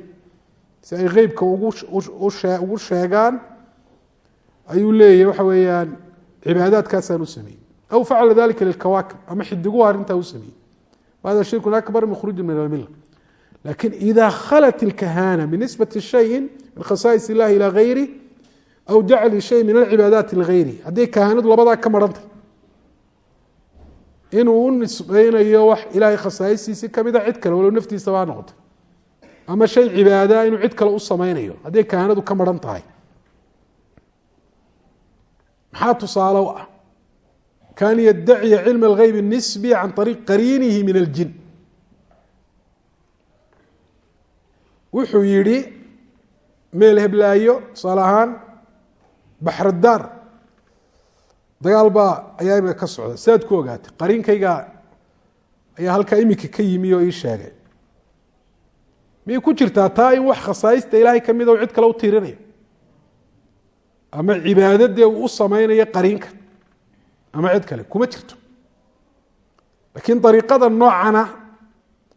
si ay geybka ugu sheegaan ayuu leeyahy waxa weeyaan cibaadaadkaasaan u sameeyey aw facala dalika lilkawaakib ama xidiguhu arrintaa u sameeyey wahada shirkun akbar mkhruju min almila laakiin ida khalat ilkahana binisbati shayi min khasaais illahi ilى gayri aw jacli shay min alcibaadaati ligayri hadday kahanadu labadaa ka marhantay inuu u nisbeynayo wax ilaahay khasaa'istiisii kamida cid kale walow naftiisaba ha noqoto ama shay cibaadaa inuu cid kale u sameynayo hadday kahanadu ka maran tahay maxaa tusaale u ah kan yadaciya cilma algeyb nisbi can ariiq qariinihi min aljin wuxuu yidhi meel heblaayo tusaale ahaan baxradaar dagaal baa ayaa imika ka socda siaad ku ogaatay qariinkayga ayaa halkaa imika ka yimi oo ii sheegay miyay ku jirtaa taa in wax khasaaista ilaahay ka mida u cid kale u ama cibaadadee uu u sameynayo qariinka ama cid kale kuma jirto laakiin dariiqada noocana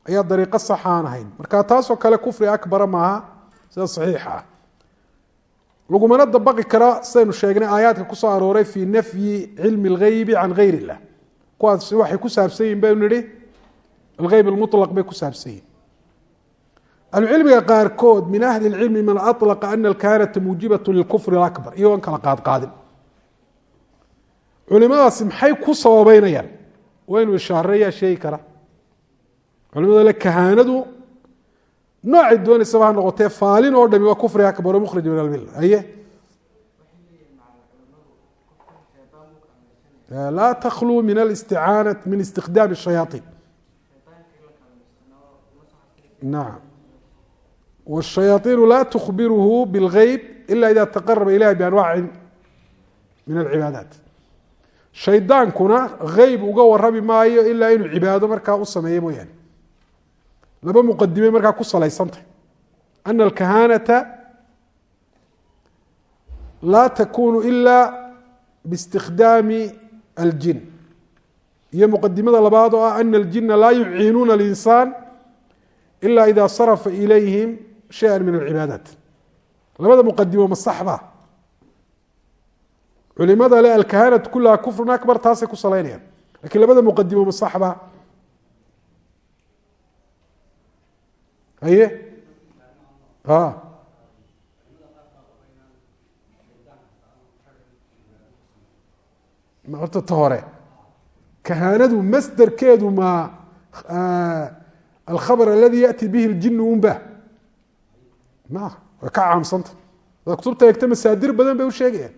ayaa dariiqo sax aan ahayn marka taasoo kale kufri akbara maaha sida saxiixa ah lagumana dabaqi kara sidaynu sheegnay aayaadka kusoo arooray fii nafyi cilmi اlgeybi can gayr illah kuwaas waxay ku saabsan yihin baynu nihi algeyb almuطlaq bay ku saabsan yihin ahlucilmiga qaarkood min ahli اlcilmi man aطlaqa ana alkahanata muujibaة lilkufr اakbar iyagoon kala qaadqaadin culimadaasi maxay ku sababeynayaan waynu ishaareyaa sheegi karaa culimada le kahaanadu noocay doonaysaba ha noqotee faalin oo dhamiba kufriga ka mukhrij min almilla aye laa takluu min alisticaana min istiqdaami shayaaiin nacam wاshayaaiinu laa tukhbiruhu bاlgeyb ila ida taqaraba ilahi bianwaacin min alcibaadaat shaydaankuna geyb uga warami maayo ilaa inuu cibaado markaa u sameeyo mooyaane. Laba muqadimay markaa ku salaysantah ana alkahanata laa takunu ila biاstikdaami aljin iyo muqadimada labaad oo ah ana aljina laa yuciinuuna اlinsaan ila ida sarafa ilayhim shaya min alcibaadaat. Labada muqadimo ma culimada le alkahanatu kulaha kufrun akbar taasay ku salaynayaan. Lakiin labada muqadimo ma saxba. Haye? A horta ta hore kahaanadu masderkeedu ma alkhabr aladi yaأti bihi اljin unba. Ma way ka caamsanta. Kutubta eegta masaadir badan bay u sheegayaan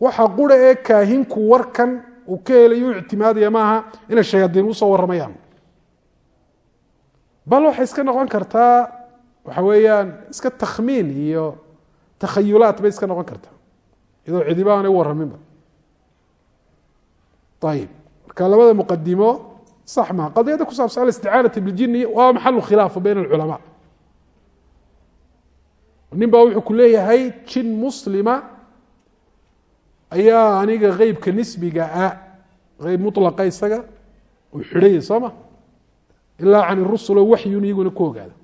waxa qura ee kaahinku warkan uu ka helayo u ictimaadaya maaha inay shayaadiin u soo waramayaan bal waxay iska noqon kartaa waxa weeyaan iska takhmiin iyo takhayulaat bay iska noqon kartaa. Iyadoo cidiba aanay u waraminba ayib marka labada muqadimo sax maa qadiyadda ku saabsan alisticaanati biljini waa maxalu khilaafa bayna alculamaa. Nin baa wuxuu ku leeyahay jin muslima ayaa aniga qeybka nisbiga ah qeyb mulaqa isaga uu xidhaya soo ilaa can irusul oo waxyun iyaguna ku ogaada.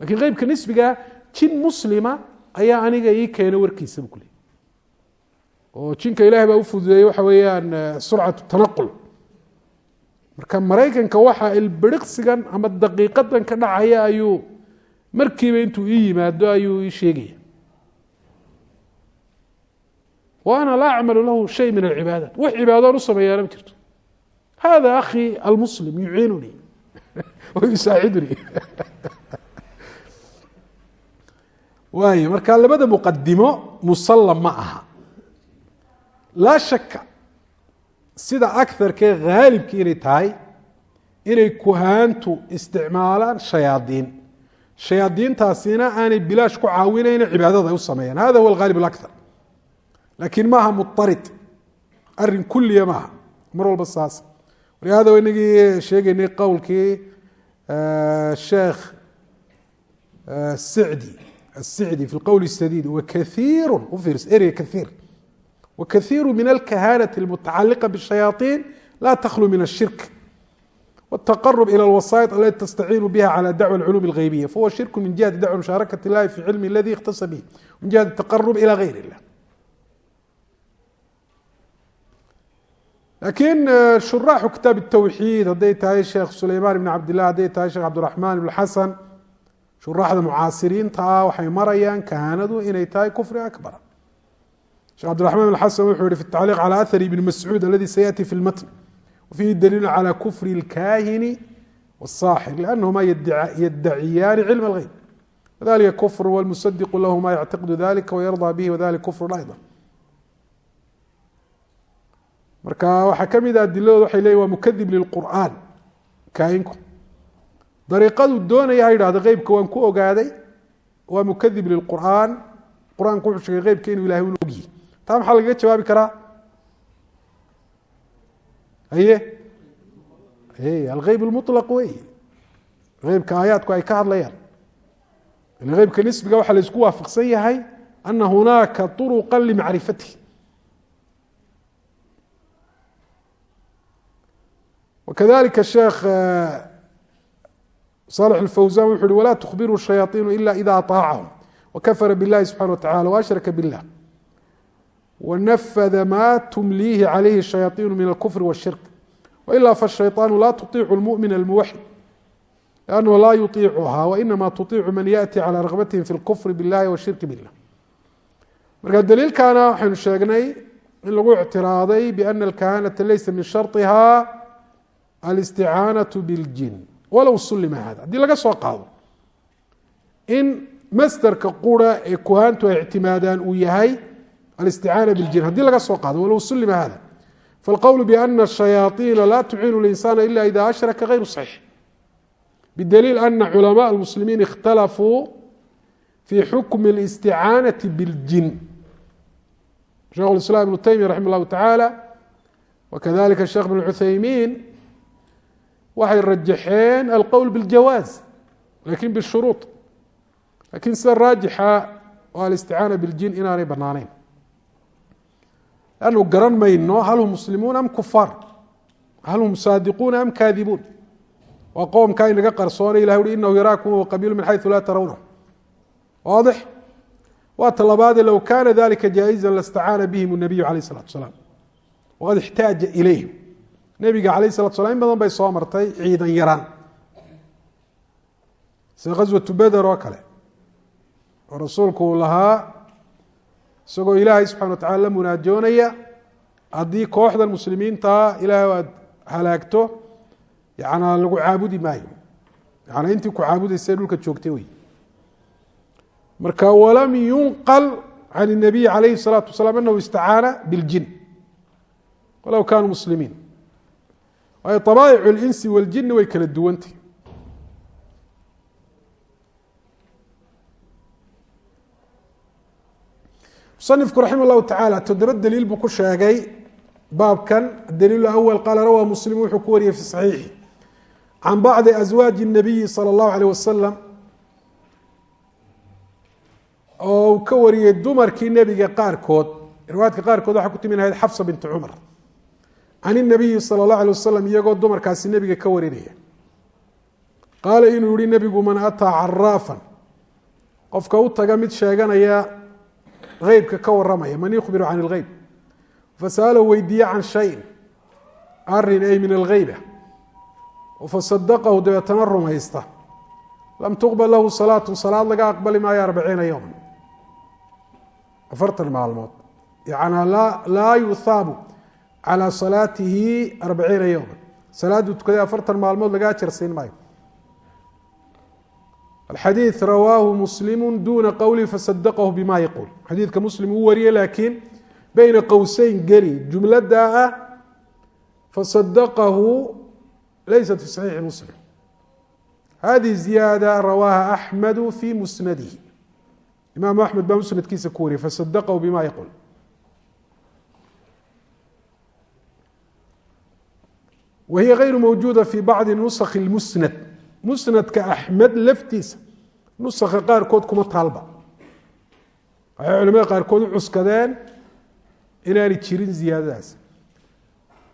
Lakin qeybka nisbigaa jin muslima ayaa aniga ii keena warkiisa bu oo jinka ilahay baa ufududeeyey waxa weeyaan surcatu tanaqul. Marka maraykanka waxaa ilbiriqsigan ama daqiiqadan ka dhacaya ayuu markiiba intuu ii yimaado ayuu ii sheegaya ana laa acmalu lahu shay min alcibaadaat wax cibaadoon u sameeyaana ma jirto. Hada akhi almuslim yuciinunii yusaacidunii waay marka labada muqadimo musallam ma aha. Laa shaka sida akarkee haalibki inay tahay inay kuhaantu isticmaalaan shayaadiin. Shayaadiintaasina aanay bilaash ku caawinayna cibaadada ay u sameeyaan. Hada huwa alghaalib alakar laakiin maaha muarid arin kuliya maaha mar walba saas walihada inagii sheegeynay qowlkii sheekh sicdi الsicdi fi اlqowl الsadiid wakaiiru ufiirs erey kaiir wakaiiru min alkahanati اlmutacaliqa bالshayaaطiin la takhlu min الshirk والتqرب ilى الwasائط alati تstaciin bha عlى dacوى الcلوم الغybiية fahuwa shirk min جiهaةi dacوى مشhaarakaة الlahi في cilmi اladي اkhtaص bه min جiهaة التqرب ilى غayr الlah lakiin shuraaxu kitaab التwxiid hadday tahay sheekh sulayman بn cabd لlah hadday tahay sheekh cabdiرaحman بn xasan shuraaxda mucaasiriinta ah waxay marayaan kahanadu inay tahay kufri akbar sheekh cabdiraxmaan bn xasan wuxuu yihi fi tacliiq calى ahari ibni mascuud aladi sayati fi lmatn wafiihi daliilu calى kufri اlkahini wالsaaxir liannahuma yadaciyaani cilm اlgeyb wadalika kufr wاlmusadiqu lahuma yactiqdu dalika wayarضى bihi wadalika kufru ayضa marka waxaa ka mid a adiladooda waxay leyihin waa mukadib lilqur'aan kaahinku dariiqadu doonaya ha yidhahdo qeybka waan ku ogaaday waa mukadib lilqur'aan. Qur'aanku wuxuu sheegay qeybka inuu ilahay un ogyihi taa maxaa lagaga jawaabi karaa? Haye? Algeyb lmuطlaq wey. Eybka aayaadku ay ka hadlayaan. Ila eybka nisbiga waxaa la isku waafaqsan yahay ana hunaaka طuruqa limacrifatih wakadalika sheekh صالح الفوزان wuxu uhi ولا تخبروا الشhياطين إلا إذا أطاعهم وكفر بالله سبحانه وتعالى وأشرك بالله ونفذ ما تمليه عليه الشhياطين من الكفر والشhرك وإلا فالشhيطان لا تطيع المؤمن الموحد لأنه لا يطيعها وإنما تطيع من يأتي على رغبته في الكفر بالله والشhirك بالله marka dliilkana waxaynu sheegnay in lagu اعtiraaday بأن الكهانة laysa min شharطiha الاستعاanaة بالجin walow sulima hada haddii laga soo qaado in masderka qura ee kuhaantu ay ictimaadaan uu yahay alisticaana biljin haddii laga soo qaado walow sulima hada falqowlu biana الشhayaaطiina la tuciinu الإnsana ila ida ashraka غayru صaxiix bidaliil ana culamaء اlmuslimiin اkhtalafuu fi xukmi الاsticaanaةi biاljin sheikh اiسlاm ibnu taymiya raximah اllahu taعaalى wakadalika sheekh bn cuthaymiin waxay rajaxeen alqowl biاljawaaz lakin bishuruuط lakin sida raajixa oo alisticaana biاljin inaanay banaaneyn lannu garan mayno hal hum muslimuun am kufaar hal hum saadiquuna am kaadibuun waa qowmkaa inaga qarsoonay ilah uhi inahu yaraakum wa qabiilu min xayثu laa tarawna waadix waa talabaade low kana dalika jaaئiza lastacaana bihim الnabiyu alayh الsalatu asalaam waqad اxtaaja ilayhim nebiga alayh salatu slam in badan bay soo martay ciidan yaraan sida ghaswatu beder oo kale oo rasuulku uu lahaa isagoo ilaahay subxana wa tacala la munaajoonaya haddii kooxdan muslimiintaa ilaahay aad halaagto yanaa lagu caabudi maayo yanaa intii ku caabudaysa dhulka joogtay wey marka walam yunqal can الnabiy alayhi الsalaatu wasalaam anahu istacaana biاljin walow kanuu muslimiin waayo abaa'ic اlinsi waاljini way kala duwantay musanifku raximah اllahu tacaala toddoba daliil buu ku sheegay baabkan adaliil awal qaala rawaa muslim wuxuu ku wariyey fi saxiixi can bacdi aswaaji الnabiyi salى اllahu alيyh wasalam oo uu ka wariyey dumarkii nebiga qaarkood riwaayadka qaarkood waxaa ku timi lahayd xafsa binti cumar can inabiyi sala allah alay wasalam iyagoo dumarkaasi nebiga ka warinaya. Qaala inuu yihi nebigu man ataa caraafan qofka u taga mid sheeganaya eybka ka waramaya man yukhbiru can اlgeyb fasa'alo weydiiye can shayin arrin ay min algeyba fasadaqahu dabeetana rumaysta. Lam tuqbal lahu salaatu salaad laga aqbali maayo arbaciina yowma afartan maalmood. Yanaa laa yuhaabu calى salaatihi arbaciina yowma salaaduu tukaday afartan maalmood laga ajar maayo alxadiid rawaahu muslimu duna qowlihi fasadaqahu bima yaquul xadiidka muslim uu wariyey laakiin beyna qowseyn geli jumladaa ah fasadaqahu laysat fi saxiixi muslim hadihi ziyaada rawaaha axmedu fi musnadihi imaamu axmed baa musnadkiisa ku wariyey fasadaqahu bima yaquul wa hiya gayru mawjuuda fi bacdi nusakhi اlmusnad musnadka axmed laftiisa nusakha qaarkood kuma taalba waxay culimada qaarkood u cuskadeen inaanay jirin ziyaadadaas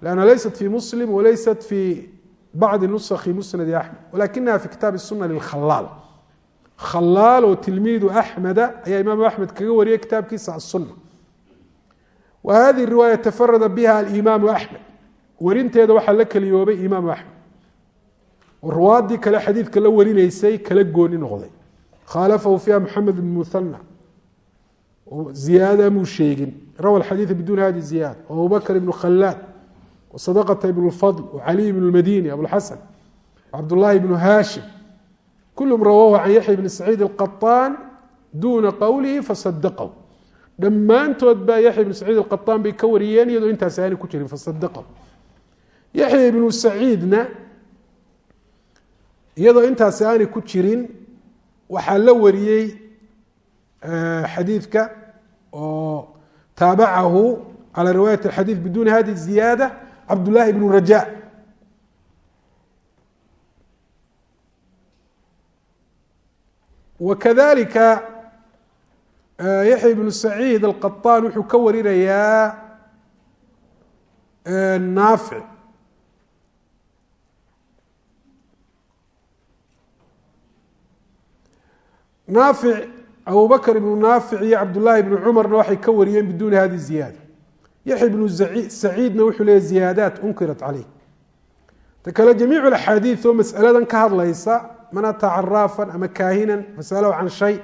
lanna laysat fi muslim walaysat fi bacdi nusakhi musnadi axmed walakinaha fi kitaabi suna lilkhalaal khalaal oo tilmiidu axmeda ayaa imaamu axmed kaga wariyey kitaabkiisa asuna wa hadihi riwaaya tafarada biha werinteeda waxaa la keliyoobay imaam axmed. Oo ruwaadii kale xadiidka la warinaysay kala gooni noqday. Khaalafahu fiiha maxamed bn muhana oo ziyaada muu sheegin. Rawa xadiida biduuni hadi ziyaada oo abubakr ibnu khalaad sadaqata ibn lfadl ibn lmadini abulxasan cabdullaahi ibnu haashim kulum rawaahu can yaxya bni saciid alqaطaan duuna qowlihi fasadaqaw dhammaantood baa yaxya bni saciid alqaطaan bay ka wariyeen iyadoo intaas aanay ku jirin fasadaqaw yaxya ibnu saciidna iyadoo intaasi aanay ku jirin waxaa la wariyey xadiidka oo taabacahu calى riwaayat اxadiid biduni hadi ziyaada cabdullahi bnu raja wakadalika yaxya ibnu saciid alqaطaan wuxuu ka warinayaa naafic naafic abu bakr ibnu naafic iyo cabdullaahi ibnu cumarna waxay ka wariyeen biduni hadi ziyaada. Yaxya ibnu saciidna wuxuu leeya ziyaadaat unkirat caleyh ta kale jamiic axaadiid oo masaladan ka hadlaysa man ataa caraafan ama kaahinan fasalahu can shay.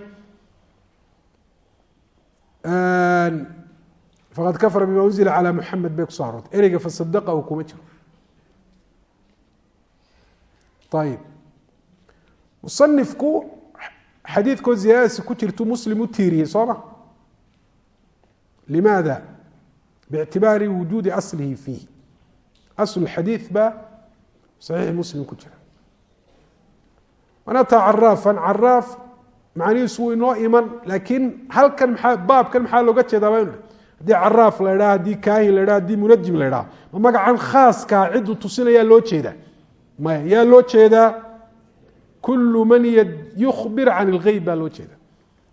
Faqad kafara bima unzila calى muxamed bay ku soo aroortay ereyga fasadaqahu kuma jiro. Ayib musanifku xadiidkoo ziyaadasi ku jirtu muslim u tiiriyey soo ma? Limaada? Bictibaari wujuudi aslihi fiih asl xadiid baa saxiix muslim ku jira. Man ataa caraafan caraaf macnihiisu wuu inoo iman laakiin halkan maa baabkan maxaa looga jeedaa ba inu haddii caraaf la idhaha haddii kaahin la idhaha haddii munajim la idhaha ma magacan khaaskaa cidduu tusinayaa loo jeedaa? Maya yaa loo jeedaa kulu man yukbir can اlgeyb baa loo jeeda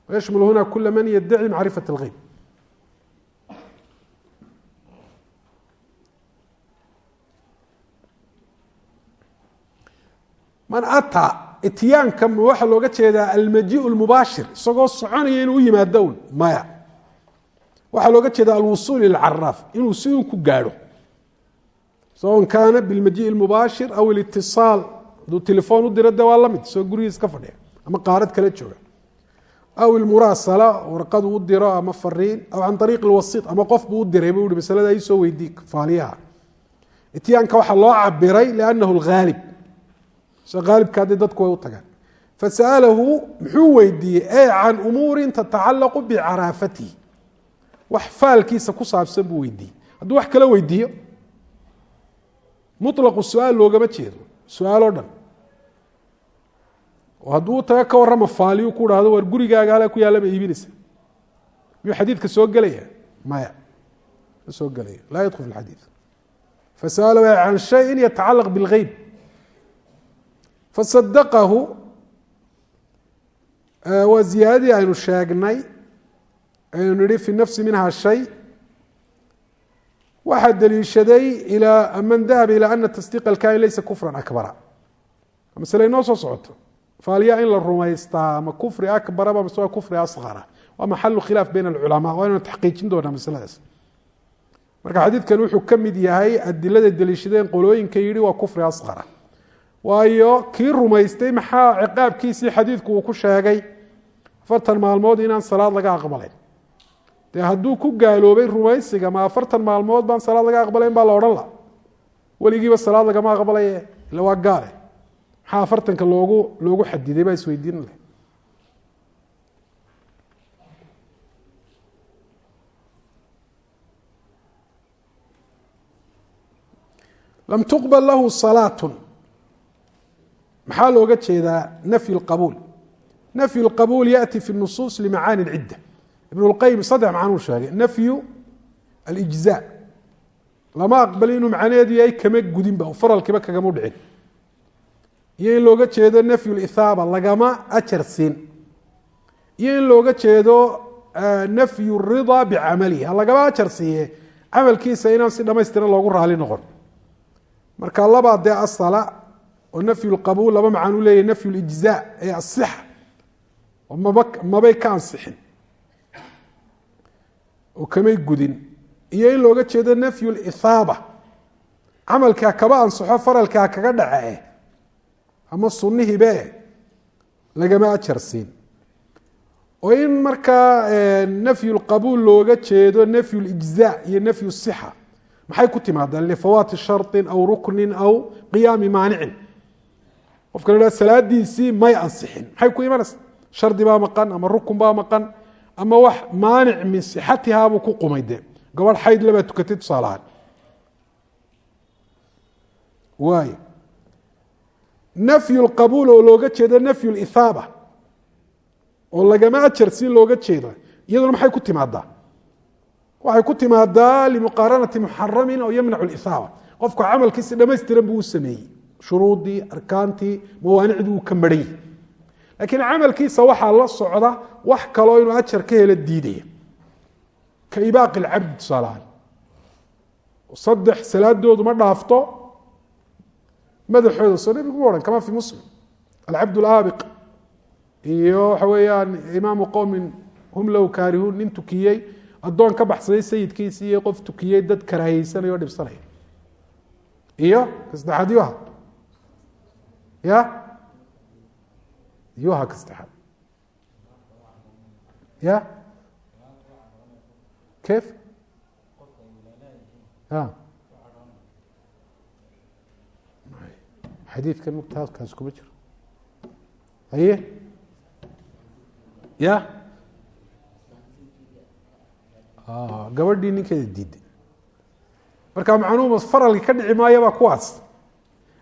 wayashmul huna kula man yaddaci macrifat اlgeyb man ataa ityaanka ma waxaa looga jeedaa almajiء اlmubaashir isagoo soconaya inuu u yimaado un maya waxaa looga jeeda alwusuul ilى caraaf inuu si un ku gaadho sawaءn kaana biاlmajiء اlmubaashir aw اlitiصaal hadduu telefoon u dira de waa la mid soo gurigii iska fadhiya ama qaarad kala jooga. Aw ilmuraasala warqadu u diro ama fariin aw can ariiq ilwasi ama qofbuu u diray buu hi maslada i soo weydii faaliyaha. Ityaanka waxaa loo cabiray liannahu alghaalib. So haalibka haddii dadku way u tagaan. Fasa'alahu muxuu weydiiyey e can umuurin tatacalaqu bicaraafatihi wax faalkiisa ku saabsan buu weydiiyey. Hadduu wax kala weydiiyo mulaqu su'aal loogama jeedo. Su'aal dhan hadduu taga ka warrama faaliyu ku dhahdo war gurigaaga hala ku yaalla ma iibinaysa. Miyuu xadiidka soo gelaya maya. Ma soo gelaya laa yadkul fi xadiid. Fasa'alahu e can shayin yatacalaq bilgeyb fasadaqahu waa ziyaadadii aynu sheegnay aynu nihi fi nafsi minha shay. Waxaa daliishaday ilaa man dahaba ilى ana tasdiiq alkahin laysa kufra akbara. Masle inoo soo socoto faaliya in la rumaystaa ama kufri akbaraba mise waa kufri asqara waa maxalu khilaaf bayn alculamaa waa taxqiijin doonaa masaladaas marka xadiidkan wuxuu ka mid yahay adilada daliishadeen qolooyinka yihi waa kufri asqara waayo kii rumaystay maxaa ciqaabkiisii xadiidku uu ku sheegay afartan maalmood inaan salaad laga aqbalayn dee hadduu ku gaaloobay rumaysiga ma afartan maalmood baan salaad laga aqbalayn baa la odhan la weligiiba salaad lagama aqbalaye ila waa gaale maxaa afartanka loogu loogu xadiday baa isweydiin leh lam tuqbal lahu salaatun maxaa looga jeedaa nafy اqabuul nafy اqabuul yaأti fi nusuus limacaani cidda ibn اlqayim saddex macnuu sheegay nafyu alijzaa lama aqbalin inuu macnaheedu yahay kama gudinba faralkiiba kagama dhicin iyo in looga jeedo nafyu ithaaba lagama ajar iyo in looga jeedo nafyu ridaa bicamalihi halagama ajar siiye camalkiisa inaan si dhamaystiran loogu raali noqon. Marka labaa dee asala oo nafyu lqabuul laba macaan u leeyahy nafyu lijza ee asixa mabay ka ansixin. Oo kamay gudin. Iyo in looga jeedo nafyu lithaaba camalkaa kaba ansaxo faralkaa kaga dhace eh, ama sunnihiibe lagama ajar oo in markaa nafyu lqabuul looga jeedo nafyu lijza iyo nafyu maxay ku timaadaa lifawaati sharطin aw ruknin aw qiyaami maanicin qofka la salaadiisii may ansixin. Maxay ku imanaysa? shardi baa maqan ama rukun baa maqan ama wax maanic min sixatihaabuu ku qumay dee. Gabadh xayd labaa tukatay tusaalahaan. Waay nafyu oo looga jeedo nafyu lithaaba oo lagama ajar si looga jeedo iyaduna maxay ku timaadaa? Waxay ku timaadaa limuqaaranati muxaramin oo yamnacu lithaaba qofku camalkiisi dhamaystiran buu u sameeyey. Shuruudii arkaantii mawaanicdii uu ka marhay laakiin camalkiisa waxaa la socda wax kaloo inuu ajar ka helo diidaya. Ka ibaaqi lcabdi tusaalahaan saddex salaadoodu ma dhaafto madaxooda soo nabigu ohan kama fi muslim. Alcabd laabiq iyo waxa weeyaan imaamu qowmin hum low kaarihuun nin tukiyey addoon ka baxsaday sayidkiisi iyo qof tukiyey dad karaahiyeysanaya dhibsanaya. Iyo kasaddexaad yuha ya? Yuha kasaddexaad ya? Kef xadiidkan mugtaakaas kuma jiro. Haye ya? Gabadhii ninkeeda diiday. Marka macnuuma faralki ka dhici maayabaa kuwaas.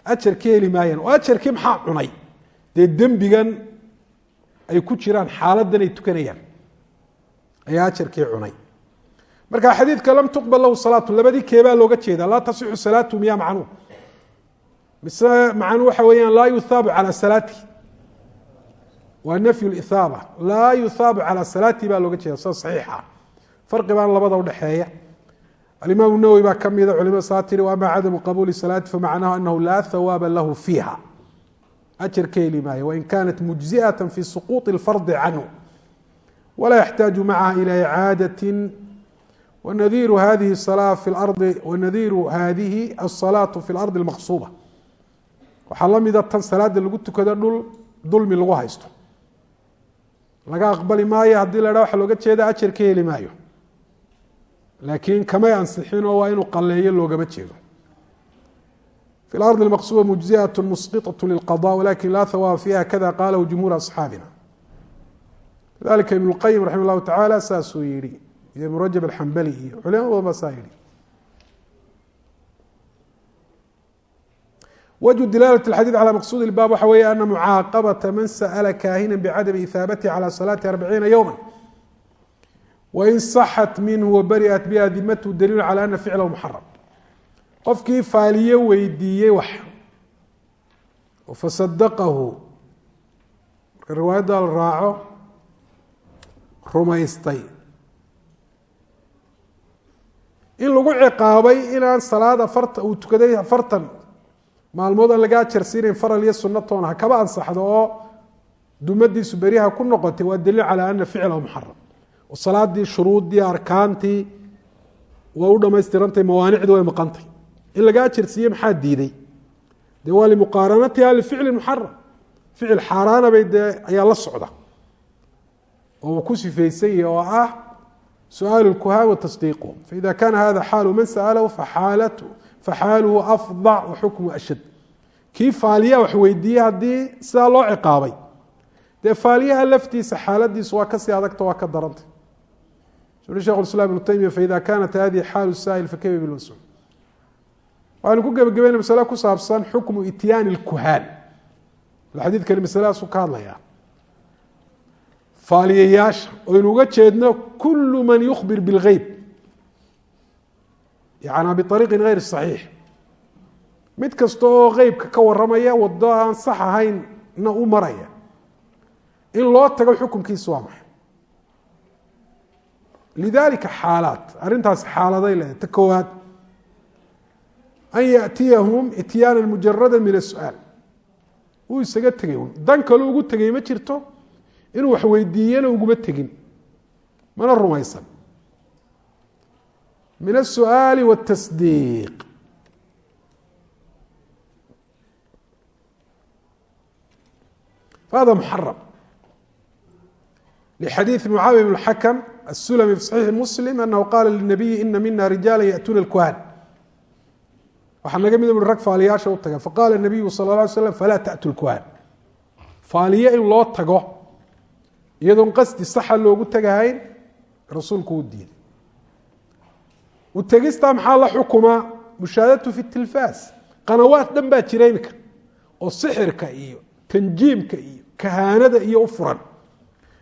Ajar ka heli maayaan oo ajarkii maxaa cunay? Dee dembigan ay ku jiraan xaaladan ay tukanayaan. Ayaa ajarkii cunay. Marka xadiidka lam tuqbal lahu salaatu labadii keebaa looga jeedaa. Laa tasixu salaatu miya macnuu mise macnuu waxa weeyaan laa yuhaabu calaa salaati waa nafyu lithaaba laa yuhaabu calaa salaati baa looga jeeda sida saxiixa farqi baan labada udhexeeya alimaam nawowi baa ka mida culimada saa tiri waama cadamu qabuuli salaati famacnahu anahu laa hawaaba lahu fiiha ajar ka heli maayo wain kanat mujziata fi suquuط اlfardi canhu walaa yaxtaaju macaha ila icaadati wanadiiru hadihi salaa fi lardi wanadiiru hadihi asalaatu fi lardi اlmaqsuuba waxaa la mida tan salaada lagu tukado dhul dulmi lagu haysto laga aqbali maayo haddii la dha waxa looga jeeda ajar ka heli maayo laakiin kamay ansixinoo waa inuu qaleeyo loogama jeedo fi lardi اlmaqsuba mujziat musqiطaة lilqضاء walakin la hawaaba fiiha kada qalahu jumhuur asxaabina lidalika ibn اlqayim raximah اllahu tacaala saasuu yihi iyo ibn rajab alxambali iyo culimo badan baa saa yihi wجه dilaalة الxadيiث عlى maqsud الbab waxa weeye ana mucaaqabaةa man sأla kaahina bcadami ihaabati عlى صلاaةi arبaciina yowma wain صaxat minhu wabariأat biha dimathu daliil calى ana ficlahu muxaram qofkii faaliye weydiiyey wax fasadaqahu marka riwaayadda la raaco rumaystay in lagu ciqaabay inaan salaad afarta uu tukaday afartan maalmood aan laga ajar siinayn faral iyo sunatoona ha kaba ansaxdo oo dumadiisu beryaha ku noqotay waa daliil calaa ana ficlahu muxaram oo salaadii shuruuddii arkaantii waa u dhammaystirantay mawaanicdii way maqantay. In laga ajar siiye maxaa diiday? Dee waa limuqaaranatiha lificli muxaram ficil xaaraana bay dee ayaa la socda. Oo ku sifeysay oo ah su'aal lkuhaan watasdiiqu faida kana hada xaalu man sa'alahu faxaalatu faxaaluhu afdac wa xukmu ashad kii faaliya wax weydiiyey haddii sidaa loo ciqaabay dee faaliyaha laftiisa xaaladiisu waa ka sii adagta waa ka daranta ui shekh islam ibnu taymiya faida kanat hadihi xaalu saa'il fakayfa bilmascuul waxaynu ku gebagabayna masale ku saabsan xukmu ityaani lkuhaan xadiidkani masalahaasu ka hadlayaa faaliyayaasha oynu uga jeedno kulu man yukhbir bilgeyb yana biariiqin geyr saxiix. Mid kasta oo qeybka ka waramaya wado aan sax ahaynna u maraya. In loo tago xukunkiisa waa maxay? Lidalika xaalaat arrintaasi xaaladay leedahay ta koowaad an yaأtiyahum ityaana mujarada min asu-aal uu isaga tegay dan kale ugu tegay ma jirto. Inuu wax weydiiyena uguma tegin. Mana rumaysan min الsu'aali wالtasdiiq fahada muxaram lxadiiث mucaawiya bn xakm الsulmi fi صaxiixi muslim anahu qaala linabiyi ina mina rijaala yأtuuna اlkuhan waxaa naga mid rag faaliyaasha u taga faqaala nabiyu sal la alay slam falaa tatu lkuhan faaliye in loo tago iyadoon qasdi saxa loogu tagahayn rasuulku u diiday u tegistaa maxaa la xukumaa mushaahadatu fi tilfaas. Qanawaad dhan baa jira imika. Oo sixirka iyo tanjiimka iyo kahaanada iyo u furan.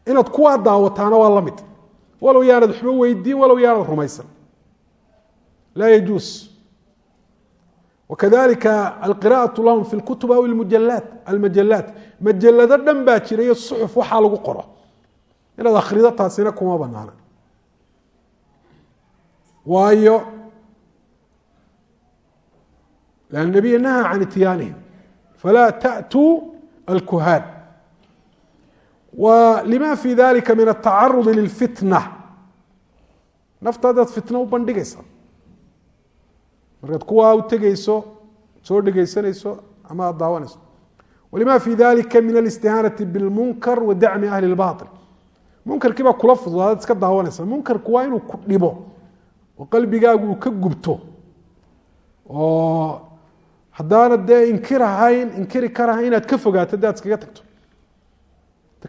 Inaad kuwaa daawataana waa la mid. Walow yaanad waxba weydiin walow yaanad rumaysan. Laa yajuus. Wakadalika alqira'aة lahum fi اlkutub aw mujalaat almajalaat majalado dhan baa jira iyo suxuf waxaa lagu qoro. Inaad akhrido taasina kuma banaana waayo an nabiya naha can ityaanihim falaa taأtuu alkuhaan wa lima fi dalika min atacarudi lilfitna nafta adaad fitno u bandhigaysa markaad kuwaa u tegeyso soo dhegeysanayso ama aad daawanayso walima fi dalika min alistihaanati bilmunkar wa dacmi ahli اlbaطil munkarkii baa kula fududaadaad iska daawanaysa munkarku waa inuu ku dhibo oo qalbigaagu uu ka gubto oo haddaana dee inkirahayn inkiri karahayn inaad ka fogaato de ad iskaga tagto.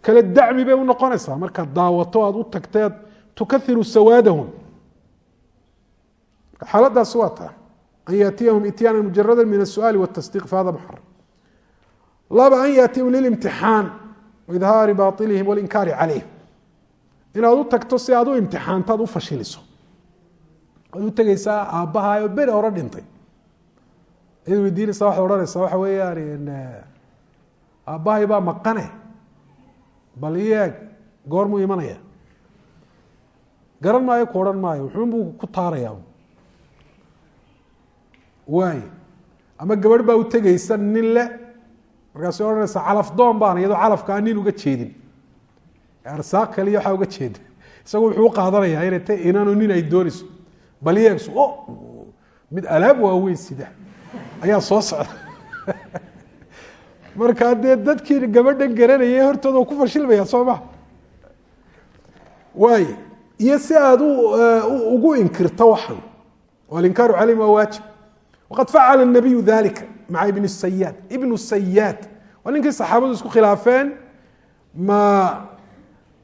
Kale dacmi bay unoqonaysaa markaad daawato aad u tagteed tukairu sawaadahum. Xaaladaas waa taa. An yaatiyahum ityaana mujarada min asuaali watasdiiq fahada muxaram laba an yaatiyahum lilimtixaan waidhaari baailihim walinkaari calayhim. Inaad u tagto si aad u imtixaanto aad u fashiliso waad u tegeysaa aabbahayo beri hore dhintay. Cid weydiinaysa waxaad odhanaysaa waxa weeyaan aabbahay baa maqane bal ii goormuu imanaya. Garan maayo ku odhan maayo wuxuunbuu ku taaraya waay ama gabadh baa u tegeysa nin le markaas odhanaysa calaf doon baan iyadoo calafka nin uga jeedin. Arsaaq kaliya waxaa uga jeeda isagu wuxuu qaadanayaa inay ta inanoo nin ay doonayso bal yeegso o mid alaab waaweyn sida ayaa soo socda. Markaa dee dadkii gabadhan garanayay hortooda ku fashilmaya soo ma. Waay iyo si aad ugu inkirto waxan alinkaaru calayhim waa waajib. Waqad facala nabiyu dalika maca ibn sayaad ibnu sayaad waa ninkii saxaabadu isku khilaafeen ma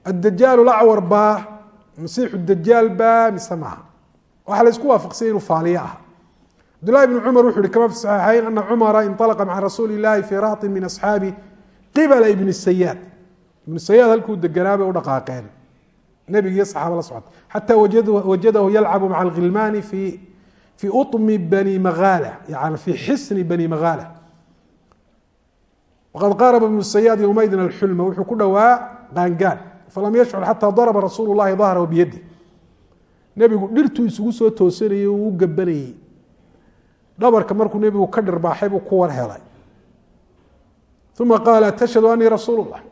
adajaalu lacwar baa masiixu dajaal baa mise maaha waxaa la isku waafaqsanya inuu faaliye ah. Cabdullahi bn cumar wuxu uhi kama fi saxiixayn ana cumara inطalaqa maca rasuuli illahi fii rahtin min asxaabi qibala ibni sayaad. Ibnu sayaad halkuu deganaa bay u dhaqaaqeen. Nebig iyo saxaaba la socota xata wajadahu yalcabu maca alghilmaani fi fi uطmi bani magaala yani fi xisni bani magaala waqad qaaraba ibnu sayaad yowmaydin alxulma wuxuu ku dhowaa qaangaan falam yashcur xata daraba rasuulu llahi dahrahu biyadi nebigu dhirtuu isugu soo toosanayey u gabanayey dhabarka markuu nebigu ka dhirbaaxay buu ku war helay uma qaala tashhadu anii rasuul llah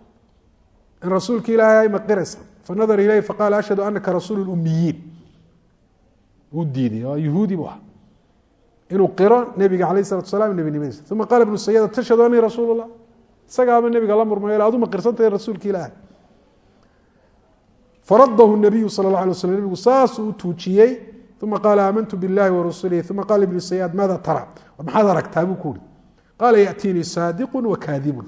in rasuulki ilaahay ay maqiraysa. Fanadar ilayh faqala ashhadu anaka rasuul umiyiin wuu diiday oo yuhuudi bu aha inuu qiro nebiga alayh salatu salam nebinimadiisa uma qaala ibnu sayada tashhadu anii rasuul isagaaba nebiga la murmayo adu maqirsantahay rasuulki ilaahay faradahu nabiyu sal la alay slam nebigu saasuu u tuujiyey uma qaala aamantu biاllahi warasulihi uma qaala ibnu sayaad maada tara? Maxaad aragtaa? Buu ku uri qaala yaأtiinii saadiqu wakaadibun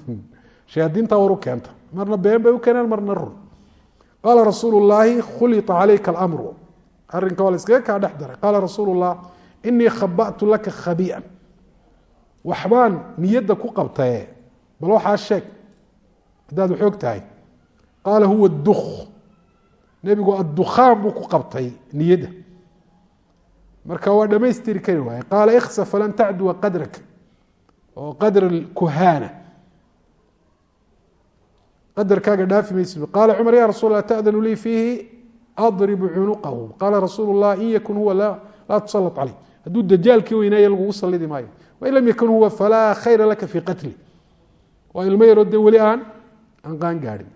shayaadiintaa war u keenta. Marna been bay u keeneen marna run. Qaala rasuulu llaahi khulia calayka alamru. Arrinka waa la iskaga kaa dhex daray. Qaala rasuulu llah inii khaba'tu laka khabii'an. Waxbaan niyadda ku qabtaye. Bal waxaa sheeg. Haddaad wax og tahay. Qaala huwa duk nebigu addukhaan buu ku qabtay niyadda. Marka waa dhamaystiri kari waaye qaala iksa falan tacduwa qadraka oo qadr kuhaana. Qadarkaaga dhaafi maysi qaala cumar ya rasul la tadanu lii fiihi? Adribu cunuqahu. Qaala rasuul llah in yakun huwa laa tusalat caleyh. Hadduu dajaalkii weynaaye lagugu salidi maayo. Wain lam yakun huwa falaa khayra laka fii qatli. Waa ilmo yaroo de weli aan aan qaan gaadhin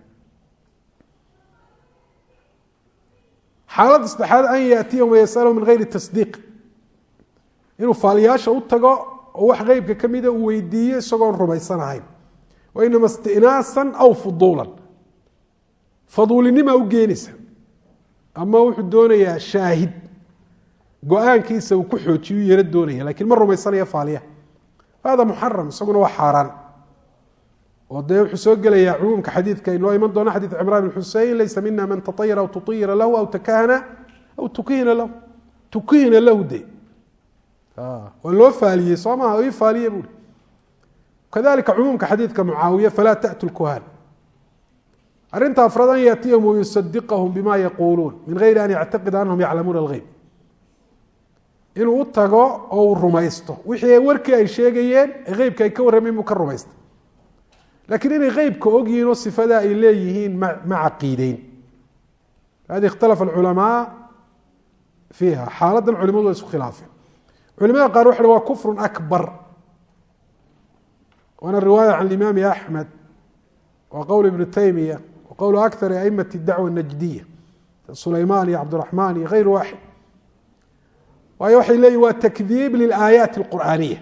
xaalada saddexaad an yaatiyahum wayasalahum min gayri tasdiiq. Inuu faaliyaasha u tago oo wax qeybka ka mida uu weydiiyo isagoon rumaysanahayn wa inama istinaasan aw fuduulan. Faduulinima u geenaysa. Ama wuxuu doonayaa shaahid. Go'aankiisa uu ku xoojiyu yaro doonaya laakiin ma rumaysanaya faaliya. Hada muxaram isaguna waa xaaraan oo dee wuxuu soo gelayaa cumuumka xadiidka inoo iman doono xadii cimraan bn xusein laysa mina man taayara aw tuayira lahu aw takahana aw tukihina lahu. Tukihina lahu de ah. waa loo faaliyey soo maha oo ii faaliye buui kadalika cumuumka xadiidka mucaawiye falaa tatu lkuhan arinta afraad an yaatiyahum wayusadiqahum bima yaquuluun min gayri an yactaqida anahum yaclamuuna algeyb inuu u tago oo uu rumaysto. Wixii warkii ay sheegayeen ee eybka ay ka warramayn buu ka rumaysta lakiin inay qeybka ogyihiin oo sifada ay leeyihiin ma ma caqiideyn hadi ikhtalafa alculamaa fiiha. Xaaladan culimadu isku khilaafeen. Culimada qaar waxa waa kufru akbar. Waana riwaaya can imaami axmed wa qowl ibnu taymiya wa qowl akar aimati dacwa najdiya sulayman iyo cabdiraxmaan iyo gayr waaxid. Waayo waxay leeyihiin waa takdiib lilaayaati alqur'aaniya